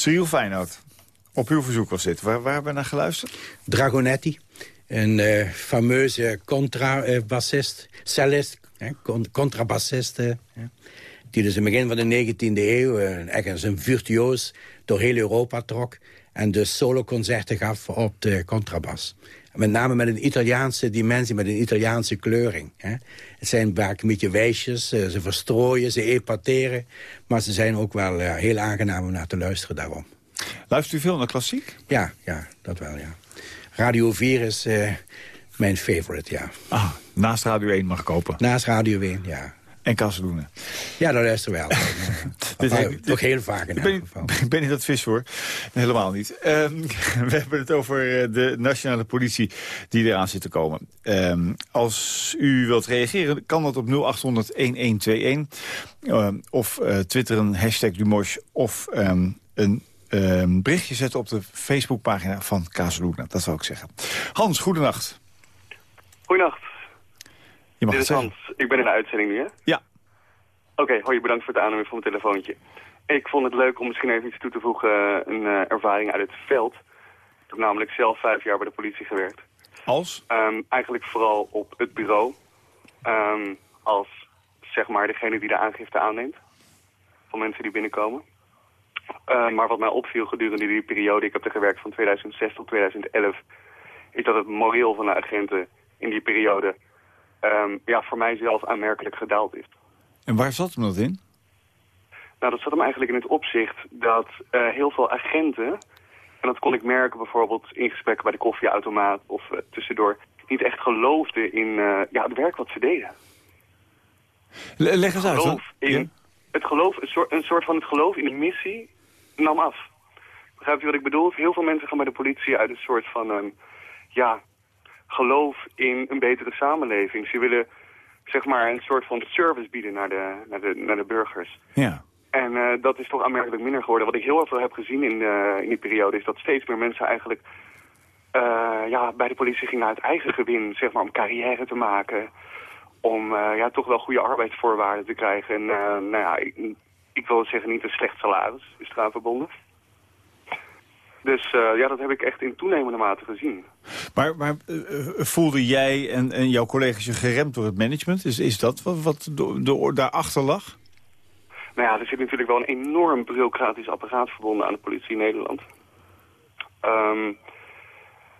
Cyril Feyenoord, op uw verzoek was dit. Waar, waar hebben we naar geluisterd? Dragonetti. een fameuze contrabassist, cellist, contrabassist... die dus in het begin van de 19e eeuw echt een virtuoos door heel Europa trok... en dus soloconcerten gaf op de contrabas. Met name met een Italiaanse dimensie, met een Italiaanse kleuring. Hè. Het zijn vaak een beetje wijsjes, eh, ze verstrooien, ze epateren. Maar ze zijn ook wel uh, heel aangenaam om naar te luisteren daarom. Luistert u veel naar klassiek? Ja, ja dat wel, ja. Radio 4 is uh, mijn favorite, ja. Ah, naast Radio 1 mag kopen? Naast Radio 1, ja. En Kasseloenen. Ja, dat luister wel. Dit heeft, toch heel vaak in ben, ik ben niet dat vis hoor. Helemaal niet. Um, we hebben het over eh, de nationale politie die eraan zit te komen. Um, als u wilt reageren, kan dat op 0800-1121. Um, of uh, twitteren, hashtag Dumosh, of een berichtje zetten op de Facebookpagina van Kazeloenen. Dat zou ik zeggen. Hans, goedenacht. Goedenacht. Je mag Dit is Hans. Ik ben in de uitzending nu, hè? Ja. Oké, hoi, bedankt voor het aannemen van mijn telefoontje. Ik vond het leuk om misschien even iets toe te voegen, een uh, ervaring uit het veld. Ik heb namelijk zelf vijf jaar bij de politie gewerkt. Als? Um, eigenlijk vooral op het bureau. Um, als, zeg maar, degene die de aangifte aanneemt. Van mensen die binnenkomen. Uh, maar wat mij opviel gedurende die periode, ik heb er gewerkt van 2006 tot 2011... is dat het moreel van de agenten in die periode um, ja, voor mijzelf aanmerkelijk gedaald is. En waar zat hem dat in? Nou, dat zat hem eigenlijk in het opzicht dat uh, heel veel agenten... en dat kon ik merken bijvoorbeeld in gesprekken bij de koffieautomaat of uh, tussendoor... niet echt geloofden in uh, ja, het werk wat ze deden. Le leg eens uit. Geloof in, ja? het geloof, een soort, een soort van het geloof in de missie nam af. Begrijp je wat ik bedoel? Heel veel mensen gaan bij de politie uit een soort van... Um, ja, geloof in een betere samenleving. Ze willen zeg maar een soort van service bieden naar de, naar de, naar de burgers. Ja. En uh, dat is toch aanmerkelijk minder geworden. Wat ik heel veel heb gezien in, uh, in die periode is dat steeds meer mensen eigenlijk uh, ja, bij de politie gingen uit eigen gewin, zeg maar, om carrière te maken. Om ja, toch wel goede arbeidsvoorwaarden te krijgen. En nou ja, ik, ik wil zeggen niet een slecht salaris is eraan verbonden. Dus uh, ja, dat heb ik echt in toenemende mate gezien. Maar, maar uh, voelde jij en, en jouw collega's je geremd door het management? Is, is dat wat, wat do, daarachter lag? Nou ja, er zit natuurlijk wel een enorm bureaucratisch apparaat verbonden aan de politie in Nederland. Um,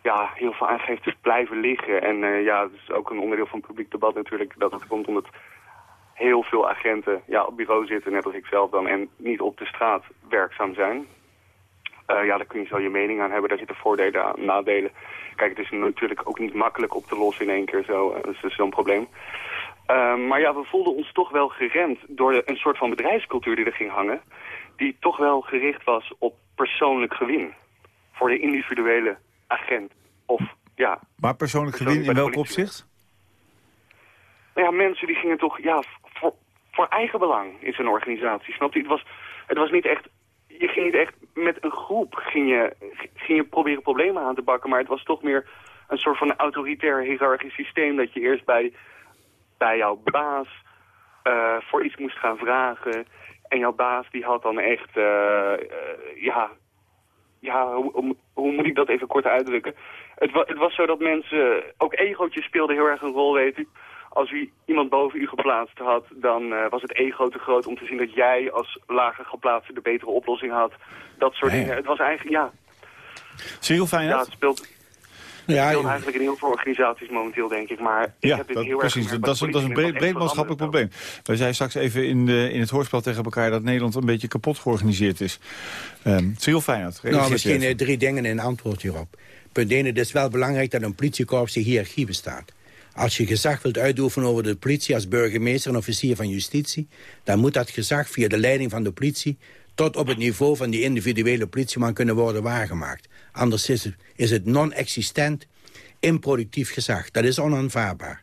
ja, heel veel aangiftes blijven liggen. En uh, ja, dat is ook een onderdeel van het publiek debat natuurlijk... dat het komt omdat heel veel agenten ja, op bureau zitten, net als ik zelf dan... en niet op de straat werkzaam zijn. Uh, ja, daar kun je zo je mening aan hebben. Daar zitten voordelen aan, nadelen. Kijk, het is natuurlijk ook niet makkelijk op te lossen in één keer zo. Dus dat is zo'n probleem. Uh, maar ja, we voelden ons toch wel geremd door een soort van bedrijfscultuur die er ging hangen. Die toch wel gericht was op persoonlijk gewin. Voor de individuele agent. Of, ja, maar persoonlijk gewin in welk opzicht? Nou ja, mensen die gingen toch, ja, voor, voor eigen belang in zijn organisatie. Snap je? Het was, het was niet echt je ging niet echt met een groep ging je, ging je proberen problemen aan te bakken. Maar het was toch meer een soort van autoritair hiërarchisch systeem. Dat je eerst bij, bij jouw baas uh, voor iets moest gaan vragen. En jouw baas die had dan echt, uh, uh, ja, ja hoe, hoe, moet ik dat even kort uitdrukken? Het, het was zo dat mensen, ook egootjes speelden heel erg een rol, weet u als u iemand boven u geplaatst had, dan uh, was het ego te groot om te zien dat jij als lager geplaatste de betere oplossing had. Dat soort Nee. dingen. Het was eigenlijk, ja, Cyril ja Feyenoord? het speelt, Ja, speelt eigenlijk in heel veel organisaties momenteel, denk ik. Maar ik Ja, heb dit dat, heel precies. erg Dat is, dat is een politie breed, en breed dat echt maatschappelijk veranderd probleem. Wij zeiden straks even in, de, in het hoorspel tegen elkaar... dat Nederland een beetje kapot georganiseerd is. Um, Cyril Feyenoord, Nou, misschien even. eh, drie dingen in antwoord hierop. Punt 1, het is wel belangrijk dat een politiekorps de hiërarchie bestaat. Als je gezag wilt uitoefenen over de politie als burgemeester en officier van justitie... dan moet dat gezag via de leiding van de politie... tot op het niveau van die individuele politieman kunnen worden waargemaakt. Anders is het, is het non-existent, improductief gezag. Dat is onaanvaardbaar.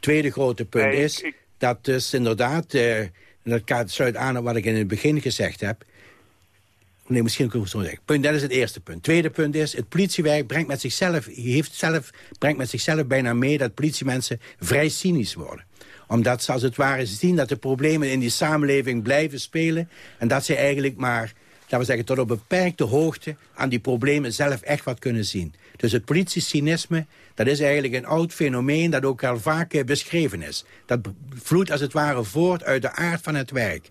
Tweede grote punt Nee, is ik- dat dus inderdaad... eh, en dat sluit aan op wat ik in het begin gezegd heb... Nee, misschien ik het zo zeggen. Punt, dat is het eerste punt. Tweede punt is, het politiewerk brengt met zichzelf, heeft zelf, brengt met zichzelf bijna mee dat politiemensen vrij cynisch worden omdat ze als het ware zien dat de problemen in die samenleving blijven spelen... en dat ze eigenlijk maar dat we zeggen, tot op beperkte hoogte aan die problemen zelf echt wat kunnen zien. Dus het politiecynisme, dat is eigenlijk een oud fenomeen dat ook al vaak eh, beschreven is. Dat vloeit als het ware voort uit de aard van het werk.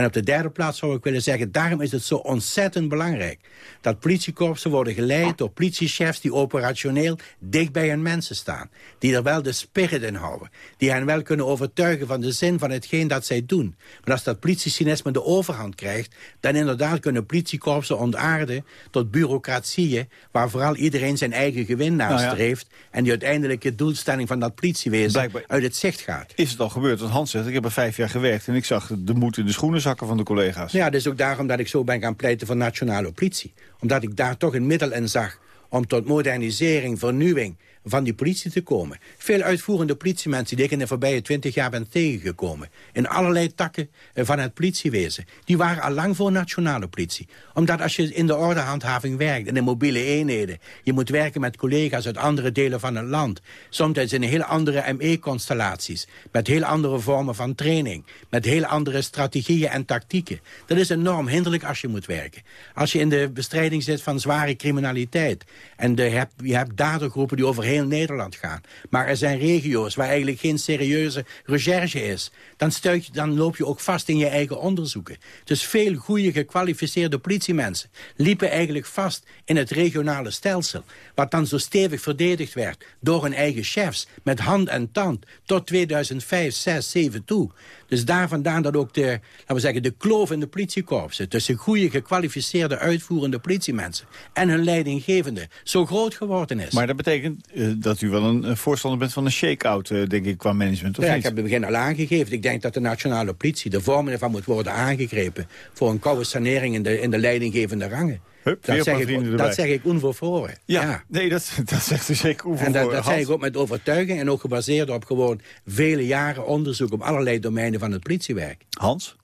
En op de derde plaats zou ik willen zeggen... daarom is het zo ontzettend belangrijk... dat politiekorpsen worden geleid door politiechefs... die operationeel dicht bij hun mensen staan. Die er wel de spirit in houden. Die hen wel kunnen overtuigen van de zin van hetgeen dat zij doen. Maar als dat politiecynisme de overhand krijgt... dan inderdaad kunnen politiekorpsen ontaarden tot bureaucratieën... waar vooral iedereen zijn eigen gewin nastreeft... Nou en die uiteindelijke doelstelling van dat politiewezen uit het zicht gaat. Is het al gebeurd? Want Hans zegt, ik heb er vijf jaar gewerkt... en ik zag de moed in de schoenen van de collega's. Ja, is ook daarom dat ik zo ben gaan pleiten voor nationale politie. Omdat ik daar toch een middel in zag om tot modernisering, vernieuwing van die politie te komen. Veel uitvoerende politiemensen die ik in de voorbije twintig jaar ben tegengekomen. In allerlei takken eh, van het politiewezen. Die waren al lang voor nationale politie. Omdat als je in de ordehandhaving werkt, in de mobiele eenheden... je moet werken met collega's uit andere delen van het land. Soms in hele andere ME-constellaties. Met heel andere vormen van training. Met heel andere strategieën en tactieken. Dat is enorm hinderlijk als je moet werken. Als je in de bestrijding zit van zware criminaliteit... en de, je, hebt, je hebt dadergroepen die over heel Nederland gaan. Maar er zijn regio's waar eigenlijk geen serieuze recherche is. Dan, stuit je, dan loop je ook vast in je eigen onderzoeken. Dus veel goede gekwalificeerde politiemensen liepen eigenlijk vast in het regionale stelsel. Wat dan zo stevig verdedigd werd door hun eigen chefs. Met hand en tand tot 2005, 6, 7 toe. Dus daar vandaan dat ook de, laten we zeggen, de kloof in de politiekorpsen... tussen goede, gekwalificeerde, uitvoerende politiemensen... en hun leidinggevende zo groot geworden is. Maar dat betekent uh, dat u wel een voorstander bent van een shake-out, uh, denk ik, qua management, of ja, ik heb het begin al aangegeven. Ik denk dat de nationale politie, de vormen ervan moet worden aangegrepen... voor een koude sanering in de, in de leidinggevende rangen. Hup, dat, zeg ik, dat zeg ik onvervroren. Ja, ja, nee, dat, dat zegt u zeker onvervroren. En dat, dat zeg ik ook met overtuiging en ook gebaseerd op gewoon vele jaren onderzoek... op allerlei domeinen van het politiewerk. Hans?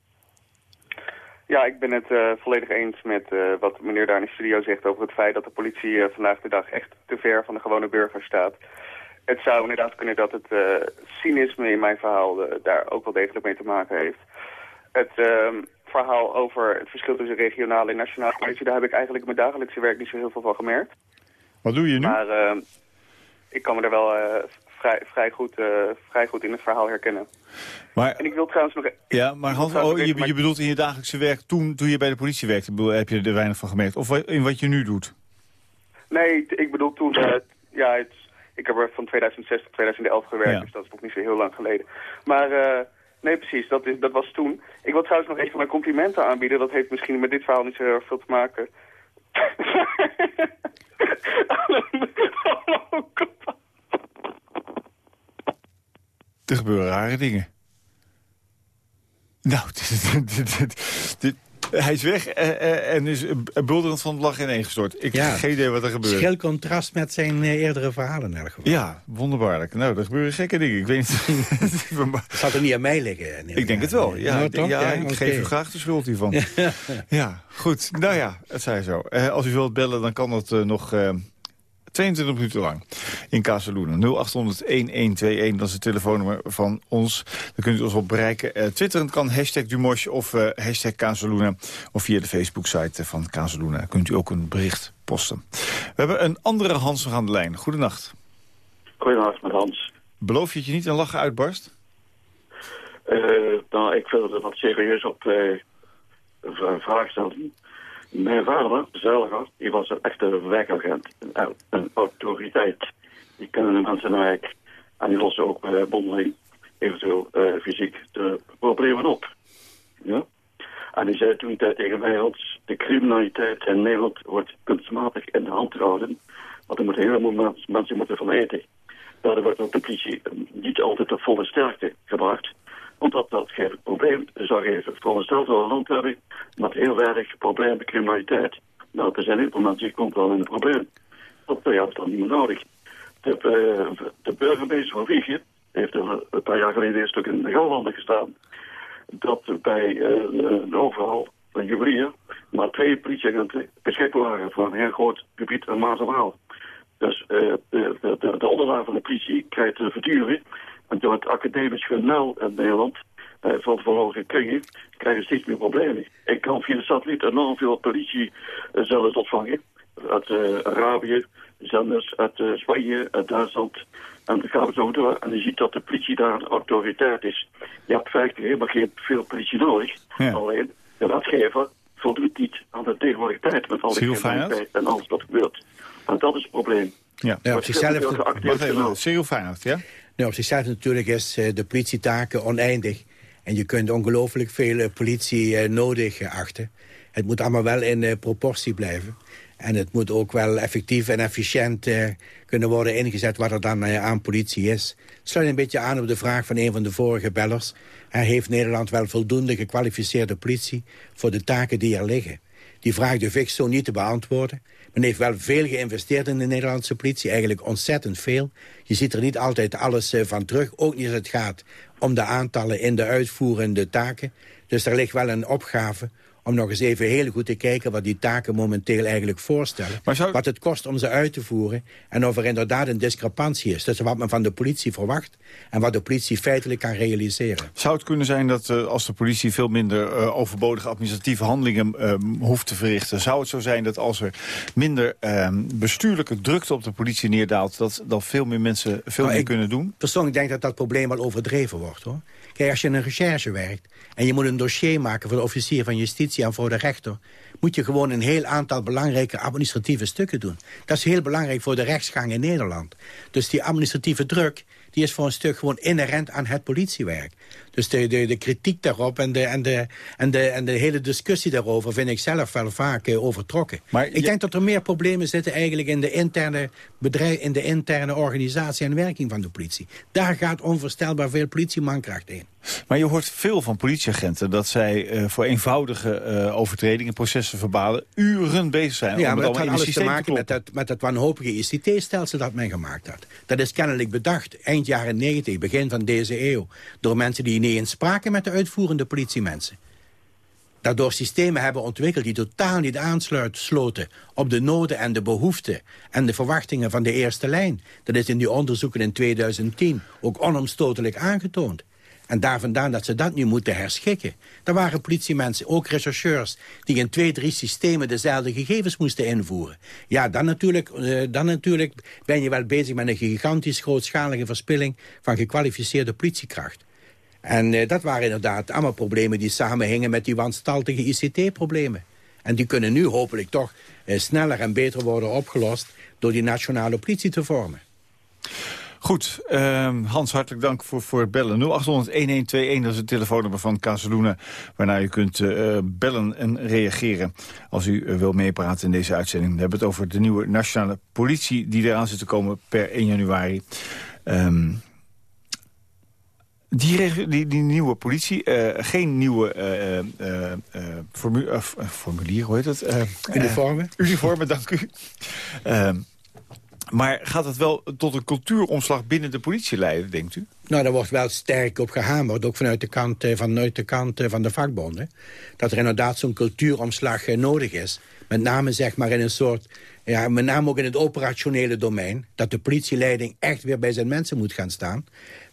Ja, ik ben het uh, volledig eens met uh, wat meneer daar in de studio zegt... over het feit dat de politie uh, vandaag de dag echt te ver van de gewone burger staat. Het zou inderdaad kunnen dat het cynisme in mijn verhaal daar ook wel degelijk mee te maken heeft. Het ehm, verhaal over het verschil tussen regionale en nationale politie... daar heb ik eigenlijk in mijn dagelijkse werk niet zo heel veel van gemerkt. Wat doe je nu? Maar ehm, ik kan me er wel vrij, vrij, goed, vrij goed in het verhaal herkennen. Maar, en ik wil trouwens nog... E- ja, maar Hans, oh, je, je, bedoelt in je dagelijkse werk, toen, toen je bij de politie werkte, heb je er weinig van gemerkt? Of in wat je nu doet? Nee, ik bedoel toen, uh, ja, het, ik heb er van 2006 tot 2011 gewerkt, dus dat is nog niet zo heel lang geleden. Maar uh, nee, precies, dat, is, dat was toen. Ik wil trouwens nog even mijn complimenten aanbieden, dat heeft misschien met dit verhaal niet zo heel veel te maken. er gebeuren rare dingen. Nou, dit, dit, hij is weg uh, uh, en is bulderend van het lachen ineengestort. Ik heb geen idee wat er gebeurt. Schil contrast met zijn uh, eerdere verhalen in elk geval. Ja, wonderbaarlijk. Nou, er gebeuren gekke dingen. Ik weet niet. het zal er niet aan mij liggen. Ik denk het wel. Ja, ja, ja ik geef u graag de schuld hiervan. ja, goed. Nou ja, het zij zo. als u wilt bellen, dan kan dat nog 22 minuten lang in Casaluna. 0800-1121, dat is het telefoonnummer van ons. Dan kunt u ons op bereiken. Uh, twitteren kan hashtag Dumosh of uh, hashtag. Of via de Facebook-site van Casaluna kunt u ook een bericht posten. We hebben een andere Hans nog aan de lijn. Goedenacht. Goedenacht met Hans. Beloof je dat je niet een lachen uitbarst? Uh, nou, ik wil er wat serieus op een vraag stellen. Mijn vader, Zuiliger, die was een echte wijkagent, een, autoriteit. Die kende de mensen in de wijk en die loste ook uh, bondeling eventueel uh, fysiek de problemen op. Ja? En die zei toen tegen mij, ons, de criminaliteit in Nederland wordt kunstmatig in de hand gehouden. Want er moeten heel veel mensen moeten van. Daardoor wordt ook de politie niet altijd de volle sterkte gebracht omdat dat geen probleem zou geven. Dat we een land hebben met heel weinig problemen criminaliteit. Nou, er zijn die komt wel in een probleem. Dat hebben we dan niet meer nodig. De, de burgemeester van Wiegen heeft er een paar jaar geleden een stuk in de Gelderlanden gestaan. Dat bij uh, een overval van juwelier maar twee politieagenten beschikbaar waren voor een heel groot gebied aan Maas Dus uh, de, de, de, onderlaag van de politie krijgt een verduring en door het academisch genul in Nederland van verhogen kringen, krijgen steeds meer problemen. Ik kan via de satelliet enorm veel politie zelfs ontvangen. Uit Arabië, zenders uit Spanje, uit Duitsland. En dan gaan we zo door. En je ziet dat de politie daar een autoriteit is. Je hebt feitelijk helemaal geen veel politie nodig. Alleen de wetgever voldoet niet aan de tegenwoordige tijd met alle criminaliteit en alles wat gebeurt. En dat is het probleem. Ja, ja op zichzelf... Wacht even, Cyril Feyenoord, ja? Nou, op zichzelf natuurlijk is uh, de politietaken oneindig. En je kunt ongelooflijk veel uh, politie uh, nodig achten. Het moet allemaal wel in proportie blijven. En het moet ook wel effectief en efficiënt kunnen worden ingezet... wat er dan aan politie is. Het sluit een beetje aan op de vraag van een van de vorige bellers. heeft Nederland wel voldoende gekwalificeerde politie... voor de taken die er liggen? Die vraag durf ik zo niet te beantwoorden. Men heeft wel veel geïnvesteerd in de Nederlandse politie, eigenlijk ontzettend veel. Je ziet er niet altijd alles eh, van terug, ook niet als het gaat om de aantallen in de uitvoerende taken. Dus er ligt wel een opgave om nog eens even heel goed te kijken... wat die taken momenteel eigenlijk voorstellen. Wat het kost om ze uit te voeren. En of er inderdaad een discrepantie is tussen wat men van de politie verwacht... en wat de politie feitelijk kan realiseren. Zou het kunnen zijn dat uh, als de politie veel minder uh, overbodige administratieve handelingen uh, hoeft te verrichten... zou het zo zijn dat als er minder ehm, bestuurlijke drukte op de politie neerdaalt... dat, dat veel meer mensen veel nou, meer kunnen doen? Persoonlijk denk dat dat probleem wel overdreven wordt. hoor. Kijk, als je in een recherche werkt en je moet een dossier maken voor de officier van justitie en voor de rechter, moet je gewoon een heel aantal belangrijke administratieve stukken doen. Dat is heel belangrijk voor de rechtsgang in Nederland. Dus die administratieve druk, die is voor een stuk gewoon inherent aan het politiewerk. Dus de, de, de kritiek daarop en de, en, de, en, de, en de hele discussie daarover... vind ik zelf wel vaak uh, overtrokken. Maar ik denk dat er meer problemen zitten eigenlijk in de, interne bedrijf, in de interne organisatie en werking van de politie. Daar gaat onvoorstelbaar veel politiemankracht in. Maar je hoort veel van politieagenten dat zij uh, voor eenvoudige uh, overtredingen, processen verbalen, uren bezig zijn. Ja, om maar dat had alles te maken met dat, met dat wanhopige ICT-stelsel dat men gemaakt had. Dat is kennelijk bedacht eind jaren 90, begin van deze eeuw, door mensen die niet in spraken met de uitvoerende politiemensen. Daardoor systemen hebben ontwikkeld die totaal niet aansluiten op de noden en de behoeften en de verwachtingen van de eerste lijn. Dat is in die onderzoeken in 2010 ook onomstotelijk aangetoond. En daar vandaan dat ze dat nu moeten herschikken. Er waren politiemensen, ook rechercheurs... die in twee, drie systemen dezelfde gegevens moesten invoeren. Ja, dan natuurlijk, uh, dan natuurlijk ben je wel bezig met een gigantisch grootschalige verspilling... van gekwalificeerde politiekracht. En uh, dat waren inderdaad allemaal problemen die samenhingen... met die wanstaltige ICT-problemen. En die kunnen nu hopelijk toch uh, sneller en beter worden opgelost... door die nationale politie te vormen. Goed, uh, Hans, hartelijk dank voor, voor het bellen. 0800-1121, dat is het telefoonnummer van Casaluna... waarna u kunt uh, bellen en reageren als u wil meepraten in deze uitzending. We hebben het over de nieuwe nationale politie... die eraan zit te komen per 1 januari. Um, die, die, die, nieuwe politie, uh, geen nieuwe uh, uh, formu formulier, hoe heet het? uniformen. uniformen, dank u. Ehm, maar gaat het wel tot een cultuuromslag binnen de politie leiden, denkt u? Nou, daar wordt wel sterk op gehamerd, ook vanuit de kant, eh, vanuit de, kant eh, van de vakbonden. Dat er inderdaad zo'n cultuuromslag eh, nodig is. Met name zeg maar in een soort, ja, met name ook in het operationele domein. Dat de politieleiding echt weer bij zijn mensen moet gaan staan.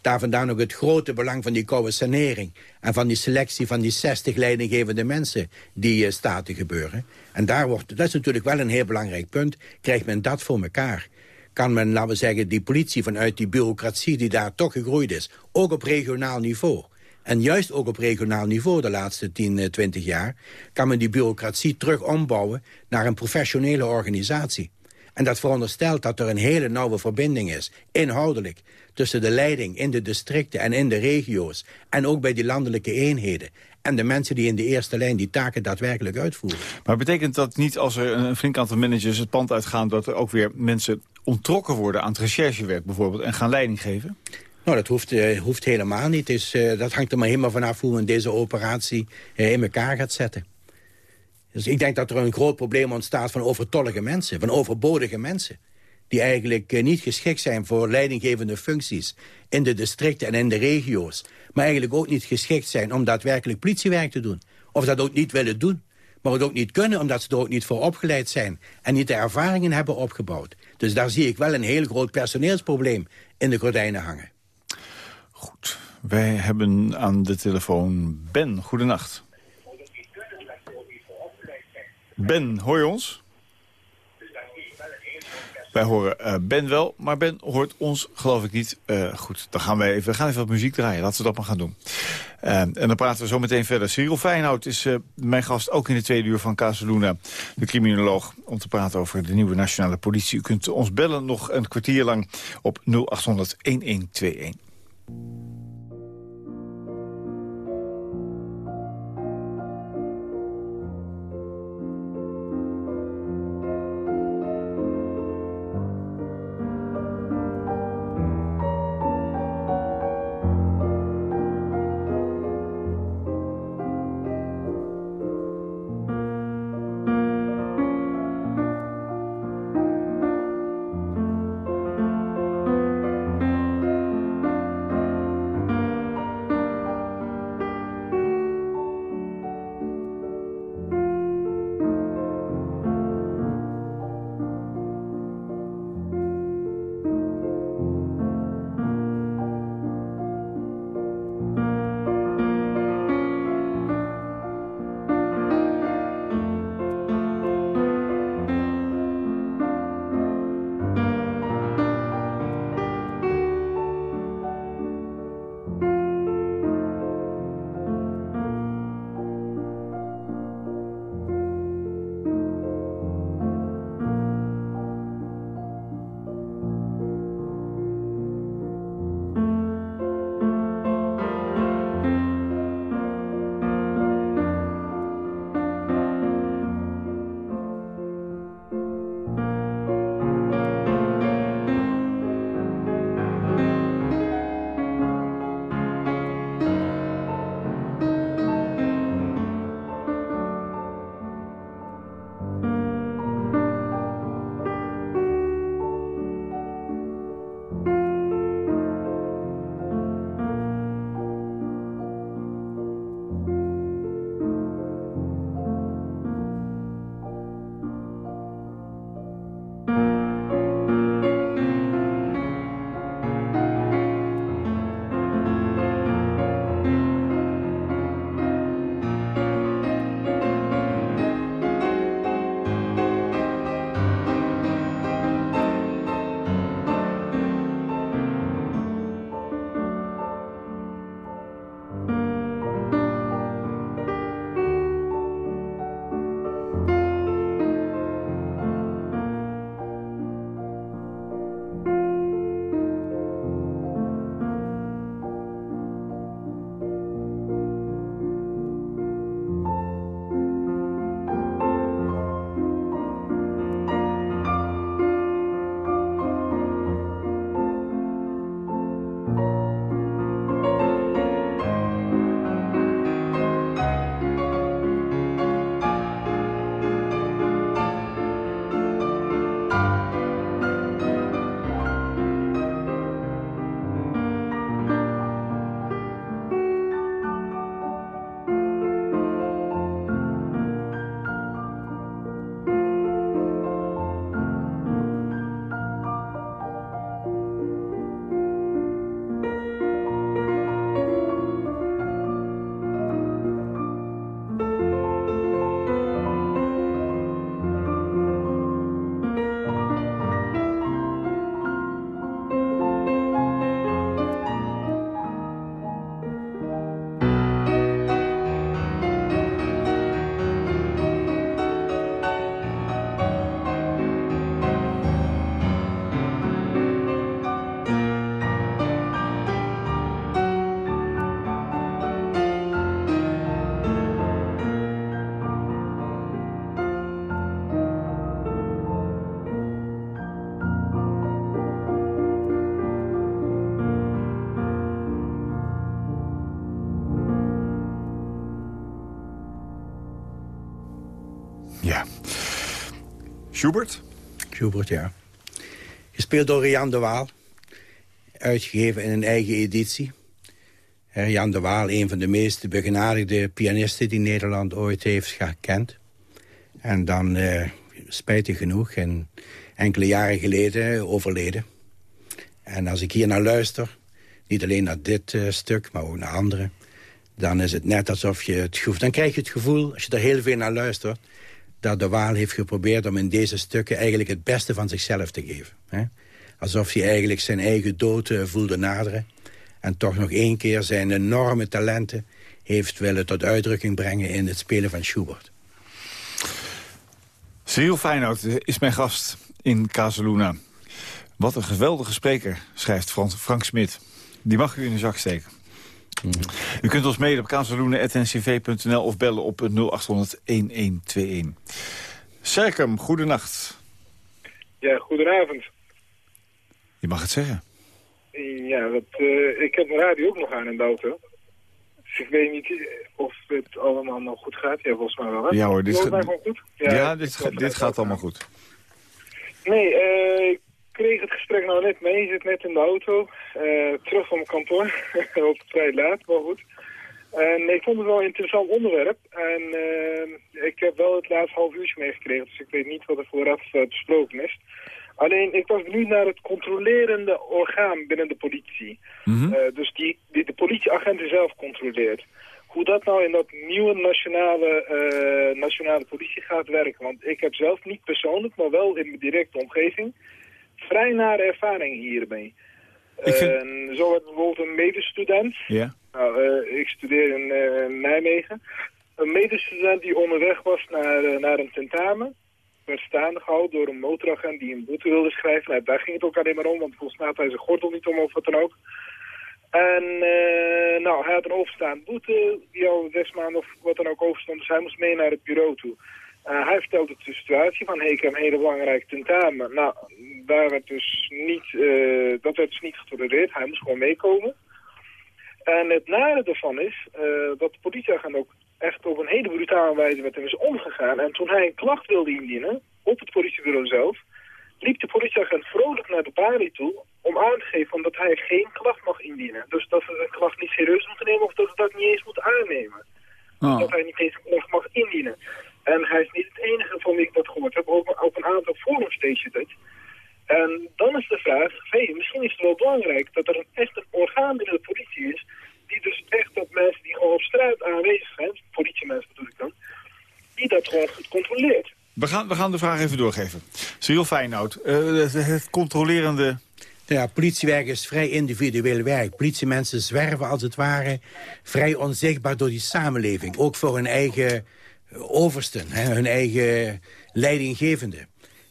Daar vandaan ook het grote belang van die koude sanering. En van die selectie van die 60 leidinggevende mensen die uh, staat te gebeuren. En daar wordt, dat is natuurlijk wel een heel belangrijk punt. Krijgt men dat voor elkaar? kan men, laten we zeggen, die politie vanuit die bureaucratie die daar toch gegroeid is, ook op regionaal niveau. En juist ook op regionaal niveau de laatste 10, 20 eh, jaar... kan men die bureaucratie terug ombouwen naar een professionele organisatie. En dat veronderstelt dat er een hele nauwe verbinding is, inhoudelijk... tussen de leiding in de districten en in de regio's... en ook bij die landelijke eenheden en de mensen die in de eerste lijn die taken daadwerkelijk uitvoeren. Maar betekent dat niet als er een flink aantal managers het pand uitgaan... dat er ook weer mensen ontrokken worden aan het recherchewerk bijvoorbeeld... en gaan leiding geven? Nou, dat hoeft, uh, hoeft helemaal niet. Uh, dat hangt er maar helemaal vanaf hoe men deze operatie uh, in elkaar gaat zetten. Dus ik denk dat er een groot probleem ontstaat van overtollige mensen, van overbodige mensen. Die eigenlijk niet geschikt zijn voor leidinggevende functies in de districten en in de regio's. Maar eigenlijk ook niet geschikt zijn om daadwerkelijk politiewerk te doen. Of dat ook niet willen doen. Maar het ook niet kunnen omdat ze er ook niet voor opgeleid zijn. En niet de ervaringen hebben opgebouwd. Dus daar zie ik wel een heel groot personeelsprobleem in de gordijnen hangen. Goed. Wij hebben aan de telefoon Ben. Goedenacht. Ben, hoor je ons? Wij horen uh, Ben wel, maar Ben hoort ons geloof ik niet. Uh, goed, dan gaan wij even, we gaan even wat muziek draaien. Laten we dat maar gaan doen. Uh, en dan praten we zo meteen verder. Cyril Feyenoord is mijn gast ook in de tweede uur van Casaluna, de criminoloog, om te praten over de nieuwe nationale politie. U kunt ons bellen nog een kwartier lang op 0800 1121. Schubert? Schubert, ja. Gespeeld door Jan de Waal. Uitgegeven in een eigen editie. Jan de Waal, een van de meest begenadigde pianisten... die Nederland ooit heeft gekend. En dan, uh, spijtig genoeg, enkele jaren geleden overleden. En als ik hier naar luister... Niet alleen naar dit stuk, maar ook naar andere. Dan is het net alsof je het gevoel... Dan krijg je het gevoel, als je er heel veel naar luistert... dat de Waal heeft geprobeerd om in deze stukken... eigenlijk het beste van zichzelf te geven. Hè? Alsof hij eigenlijk zijn eigen dood voelde naderen. En toch nog één keer zijn enorme talenten heeft willen tot uitdrukking brengen in het spelen van Schubert. Cyril Feyenoord is mijn gast in Casaluna. Wat een geweldige spreker, schrijft Frank Smit. Die mag u in de zak steken. U kunt ons mailen op casaluna.ncv.nl of bellen op 0800-1121. Serkum, goedenacht. Ja, goedenavond. Je mag het zeggen. Ja, dat, uh, ik heb mijn radio ook nog aan in de auto. Dus ik weet niet eh, of het allemaal nog goed gaat. Ja, volgens mij wel. Hè? Ja hoor, dit, gaat, goed? Ja, ja dit, dit gaat allemaal goed. Nee, uh, ik kreeg het gesprek nou net mee. Zit net in de auto. Uh, terug van mijn kantoor. Op vrij laat, maar goed. En ik vond het wel een interessant onderwerp. En uh, ik heb wel het laatste half uurtje meegekregen. Dus ik weet niet wat er vooraf besproken is. Alleen, ik was benieuwd naar het controlerende orgaan binnen de politie. Mhm. Eh, dus die, die de politieagenten zelf controleert. Hoe dat nou in dat nieuwe nationale, uh, nationale politie gaat werken. Want ik heb zelf niet persoonlijk, maar wel in mijn directe omgeving... vrij nare ervaringen hiermee. Ik vind... zo werd bijvoorbeeld een medestudent. Ja. Nou, uh, ik studeer in Nijmegen. Een medestudent die onderweg was naar, naar een tentamen werd staande gehouden door een motoragent die een boete wilde schrijven. Nou, daar ging het ook alleen maar om, want volgens mij had hij zijn gordel niet om of wat dan ook. En nou, hij had een overstaande boete, die al zes maanden of wat dan ook overstond, dus hij moest mee naar het bureau toe. Uh, hij vertelde de situatie van, hey, ik heb een hele belangrijke tentamen. Nou, daar werd dus niet, uh, dat werd dus niet getolereerd, hij moest gewoon meekomen. En het nare ervan is dat de politieagent ook echt op een hele brutale wijze met hem is omgegaan. En toen hij een klacht wilde indienen, op het politiebureau zelf, liep de politieagent vrolijk naar de balie toe om aan te geven dat hij geen klacht mag indienen. Dus dat we een klacht niet serieus moeten nemen of dat we dat niet eens moeten aannemen. Oh. Dat hij niet eens een klacht mag indienen. En hij is niet het enige van wie ik dat gehoord heb. Ook op een aantal forums steeds dit. En dan is de vraag, hey, misschien is het wel belangrijk dat er een, echt een orgaan binnen de politie is die dus echt dat mensen die gewoon op straat aanwezig zijn, politiemensen bedoel ik dan, die dat gewoon goed controleert. We gaan, we gaan de vraag even doorgeven. Cyril Feyenoord, uh, het, controlerende... Ja, politiewerk is vrij individueel werk. Politiemensen zwerven als het ware vrij onzichtbaar door die samenleving. Ook voor hun eigen oversten, hè, hun eigen leidinggevende.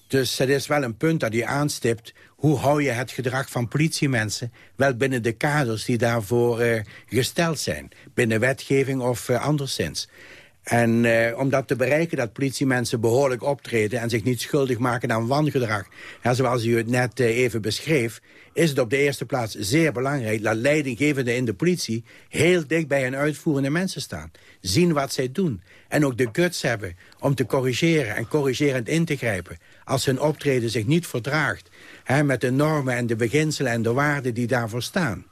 Dus het is wel een punt dat u aanstipt hoe hou je het gedrag van politiemensen wel binnen de kaders die daarvoor uh, gesteld zijn. Binnen wetgeving of uh, anderszins. En uh, om dat te bereiken, dat politiemensen behoorlijk optreden... en zich niet schuldig maken aan wangedrag, ja, zoals u het net even beschreef... is het op de eerste plaats zeer belangrijk dat leidinggevenden in de politie... heel dicht bij hun uitvoerende mensen staan. Zien wat zij doen. En ook de guts hebben om te corrigeren en corrigerend in te grijpen... als hun optreden zich niet verdraagt hè, met de normen en de beginselen en de waarden die daarvoor staan.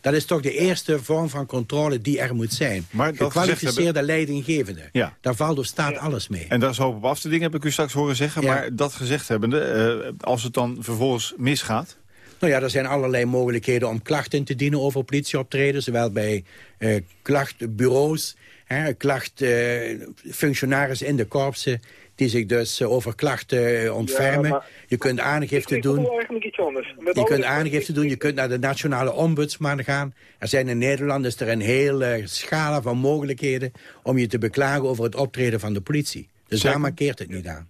Dat is toch de eerste vorm van controle die er moet zijn. Maar Gekwalificeerde hebben... leidinggevende. Ja. Daar valt of staat alles mee. En daar is hoop op af te dingen, heb ik u straks horen zeggen. Maar dat gezegd hebbende, uh, als het dan vervolgens misgaat... Nou ja, er zijn allerlei mogelijkheden om klachten te dienen over politieoptreden. Zowel bij uh, klachtbureaus, hè, klachtfunctionarissen uh, in de korpsen die zich dus eh, over klachten eh, ontfermen. je kunt aangifte doen. je kunt aangifte doen, je kunt naar de nationale ombudsman gaan. Er zijn in Nederland is er een hele scala van mogelijkheden... om je te beklagen over het optreden van de politie. Dus daar markeert het niet aan.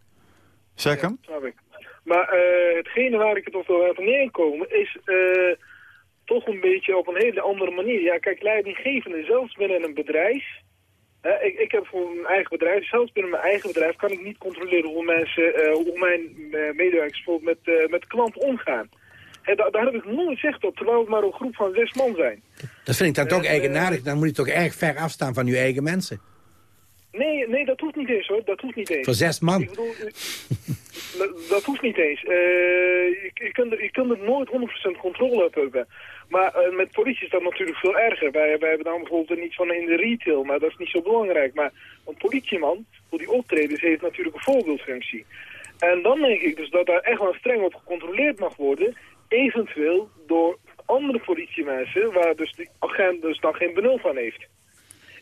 Zeker? Ja, maar uh, hetgene waar ik het op wil laten neerkomen is... toch een beetje op een hele andere manier. Ja, kijk, leidinggevende, zelfs binnen een bedrijf ik, ik heb voor mijn eigen bedrijf, zelfs binnen mijn eigen bedrijf, kan ik niet controleren hoe, mensen, uh, hoe mijn uh, medewerkers bijvoorbeeld met, uh, met klanten omgaan. daar, daar, heb ik nooit zicht op, terwijl we maar een groep van zes man zijn. Dat vind ik dan toch eigenaardig. Dan moet je toch erg ver afstaan van uw eigen mensen. Nee, nee, dat hoeft niet eens hoor. Dat hoeft niet eens. Voor zes man? Ik bedoel, dat, hoeft niet eens. je, je, kunt er, je kunt er nooit 100% controle op hebben. Maar uh, met politie is dat natuurlijk veel erger. Wij, wij hebben dan bijvoorbeeld niet van in de retail, maar dat is niet zo belangrijk. Maar een politieman, hoe die optreden, heeft natuurlijk een voorbeeldfunctie. En dan denk ik dus dat daar echt wel streng op gecontroleerd mag worden, eventueel door andere politiemensen... waar dus die agent dus dan geen benul van heeft.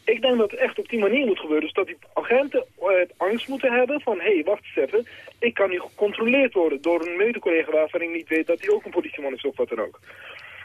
Ik denk dat het echt op die manier moet gebeuren. Dus dat die agenten het angst moeten hebben van... hé, hey, wacht eens even, ik kan nu gecontroleerd worden door een mede-collega... waarvan ik niet weet dat hij ook een politieman is of wat dan ook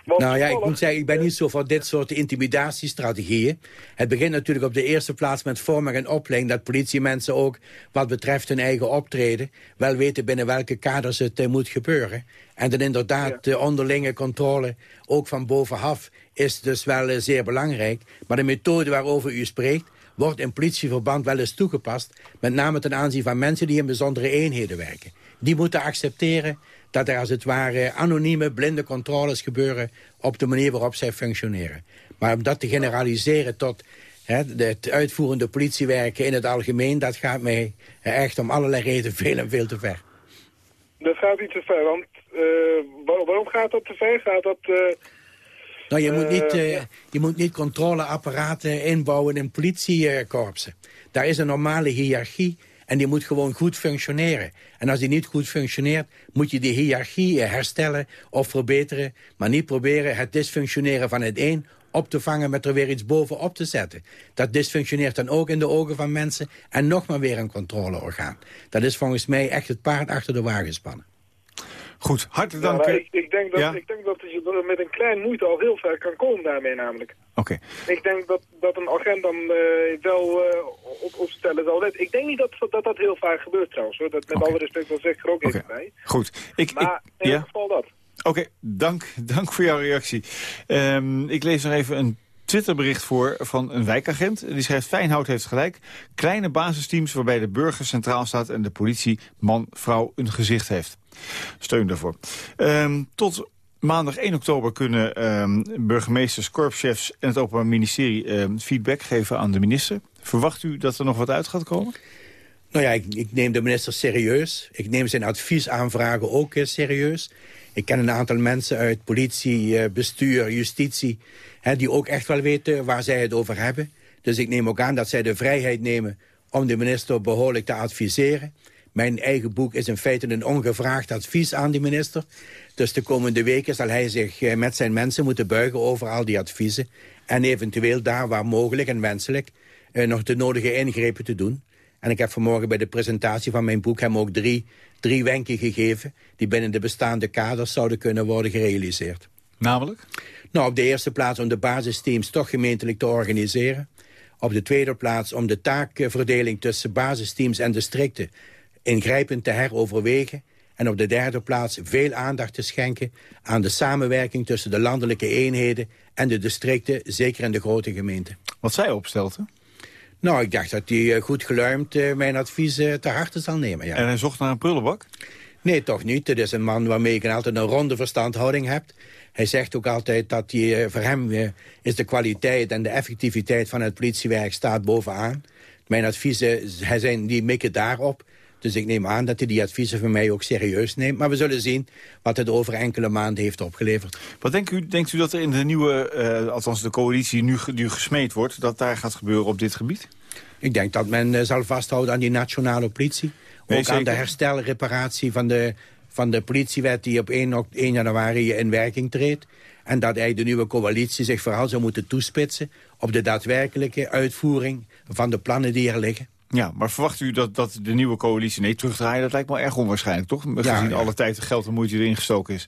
nou ja, ik moet zeggen, ik ben niet zo van dit soort intimidatiestrategieën. Het begint natuurlijk op de eerste plaats met vorming en opleiding... dat politiemensen ook, wat betreft hun eigen optreden... wel weten binnen welke kaders het uh, moet gebeuren. En dan inderdaad, de onderlinge controle, ook van bovenaf... is dus wel uh, zeer belangrijk. Maar de methode waarover u spreekt wordt in politieverband wel eens toegepast. Met name ten aanzien van mensen die in bijzondere eenheden werken. Die moeten accepteren dat er als het ware anonieme, blinde controles gebeuren... op de manier waarop zij functioneren. Maar om dat te generaliseren tot hè, het uitvoerende politiewerken in het algemeen... dat gaat mij echt om allerlei redenen veel en veel te ver. Dat gaat iets te ver, want uh, waarom gaat dat te ver? Gaat dat... Uh, nou, je, moet niet, uh, je moet niet controleapparaten inbouwen in politiekorpsen. Daar is een normale hiërarchie en die moet gewoon goed functioneren. En als die niet goed functioneert, moet je die hiërarchie herstellen of verbeteren. Maar niet proberen het dysfunctioneren van het een op te vangen met er weer iets bovenop te zetten. Dat dysfunctioneert dan ook in de ogen van mensen en nog maar weer een controleorgaan. Dat is volgens mij echt het paard achter de wagen spannen. Goed, hartelijk dank. Ja, ik, ik, denk dat, ik denk dat je met een klein moeite al heel ver kan komen daarmee namelijk. Oké. Ik denk dat, dat een agent dan uh, wel uh, op, opstellen zal letten. Ik denk niet dat, dat dat heel vaak gebeurt trouwens. Hoor. Dat, met okay. alle respect wel zeg ik er ook even bij. Goed. Ik, maar ik, in ieder geval dat. Oké, dank, dank voor jouw reactie. Um, ik lees nog even een Twitterbericht voor van een wijkagent. Die schrijft, Fijnhout heeft gelijk. Kleine basisteams waarbij de burger centraal staat... en de politie man, vrouw een gezicht heeft. Steun daarvoor. Um, tot maandag 1 oktober kunnen um, burgemeesters, korpschefs... en het Openbaar Ministerie um, feedback geven aan de minister. Verwacht u dat er nog wat uit gaat komen? Nou ja, ik, ik neem de minister serieus. Ik neem zijn adviesaanvragen ook uh, serieus. Ik ken een aantal mensen uit politie, uh, bestuur, justitie... Hè, die ook echt wel weten waar zij het over hebben. Dus ik neem ook aan dat zij de vrijheid nemen om de minister behoorlijk te adviseren. Mijn eigen boek is in feite een ongevraagd advies aan de minister. Dus de komende weken zal hij zich uh, met zijn mensen moeten buigen over al die adviezen. En eventueel daar waar mogelijk en wenselijk uh, nog de nodige ingrepen te doen. En ik heb vanmorgen bij de presentatie van mijn boek hem ook drie, drie wenken gegeven... die binnen de bestaande kaders zouden kunnen worden gerealiseerd. Namelijk? Nou, op de eerste plaats om de basisteams toch gemeentelijk te organiseren. Op de tweede plaats om de taakverdeling tussen basisteams en districten ingrijpend te heroverwegen. En op de derde plaats veel aandacht te schenken aan de samenwerking tussen de landelijke eenheden en de districten, zeker in de grote gemeenten. Wat zij opstelten? Nou, ik dacht dat hij eh, goed geluimd uh, mijn advies uh, ter harte zal nemen. Ja. En hij zocht naar een prullenbak? Nee, toch niet. Het is een man waarmee ik altijd een ronde verstandhouding heb. Hij zegt ook altijd dat hij, voor hem is de kwaliteit en de effectiviteit van het politiewerk staat bovenaan. Mijn adviezen zijn, die mikken daarop. Dus ik neem aan dat hij die adviezen van mij ook serieus neemt. Maar we zullen zien wat het over enkele maanden heeft opgeleverd. Wat denkt u, denkt u dat er in de nieuwe, uh, althans de coalitie nu, nu gesmeed wordt... dat daar gaat gebeuren op dit gebied? Ik denk dat men uh, zal vasthouden aan die nationale politie. Nee, ook zeker? aan de herstelreparatie van de, van de politiewet die op 1, 1 januari in werking treedt. En dat eigenlijk de nieuwe coalitie zich vooral zou moeten toespitsen... op de daadwerkelijke uitvoering van de plannen die er liggen. Ja, maar verwacht u dat, dat de nieuwe coalitie... nee, terugdraaien, dat lijkt me erg onwaarschijnlijk, toch? Gezien ja, alle tijd, geld en moeite erin gestoken is.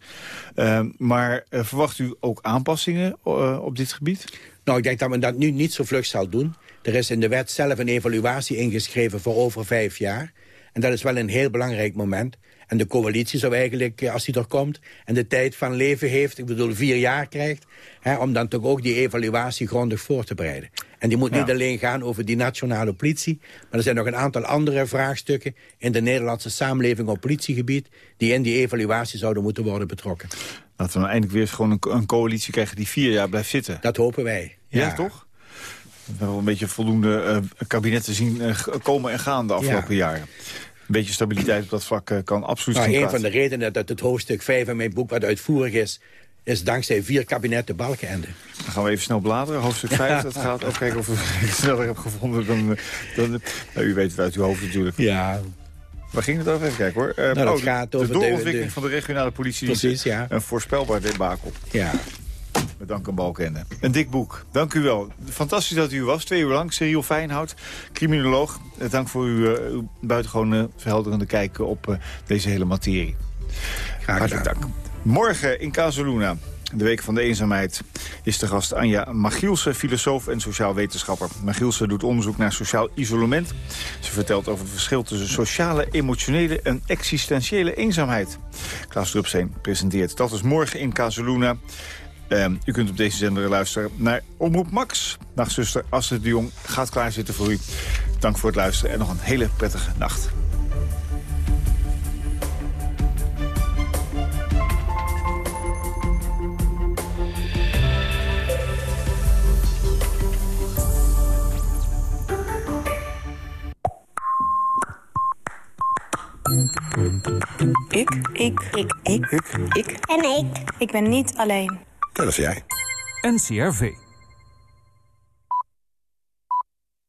Uh, maar uh, verwacht u ook aanpassingen uh, op dit gebied? Nou, ik denk dat men dat nu niet zo vlug zal doen. Er is in de wet zelf een evaluatie ingeschreven voor over vijf jaar. En dat is wel een heel belangrijk moment. En de coalitie zou eigenlijk, als die er komt... en de tijd van leven heeft, ik bedoel vier jaar krijgt... Hè, om dan toch ook die evaluatie grondig voor te bereiden. En die moet ja. niet alleen gaan over die nationale politie... maar er zijn nog een aantal andere vraagstukken... in de Nederlandse samenleving op politiegebied... die in die evaluatie zouden moeten worden betrokken. Laten we nou eindelijk weer gewoon een, een coalitie krijgen die vier jaar blijft zitten. Dat hopen wij. Ja, ja toch? We hebben wel een beetje voldoende uh, kabinetten zien uh, komen en gaan de afgelopen ja. jaren. Een beetje stabiliteit op dat vlak uh, kan absoluut nou, Een van de redenen dat het hoofdstuk 5 van mijn boek wat uitvoerig is is dankzij vier kabinetten Balkenende. Dan gaan we even snel bladeren. Hoofdstuk 5, dat gaat ook kijken of ik het sneller heb gevonden dan... dan nou, u weet het uit uw hoofd natuurlijk. Ja. Waar ging het over? Even kijken hoor. Uh, nou, dat oh, gaat de, over de doorontwikkeling de, van de regionale politie. Precies, ja. Een voorspelbaar debakel. Ja. Met Duncan Balkende. Een dik boek. Dank u wel. Fantastisch dat u was. Twee uur lang. Cyril Fijnhout, criminoloog. Dank voor uw, uw buitengewoon verhelderende kijk op deze hele materie. Graag Hartelijk dank. Morgen in Casaluna de Week van de Eenzaamheid, is de gast Anja Magielsen, filosoof en sociaal wetenschapper. Magielsen doet onderzoek naar sociaal isolement. Ze vertelt over het verschil tussen sociale, emotionele en existentiële eenzaamheid. Klaas Drupsteen presenteert. Dat is morgen in Casaluna. Uh, u kunt op deze zender luisteren naar Omroep Max. Nachtzuster Astrid de Jong gaat klaarzitten voor u. Dank voor het luisteren en nog een hele prettige nacht. Ik. Ik. Ik. Ik. Ik. Ik. En ik. Ik ben niet alleen. Dat is jij. NCRV.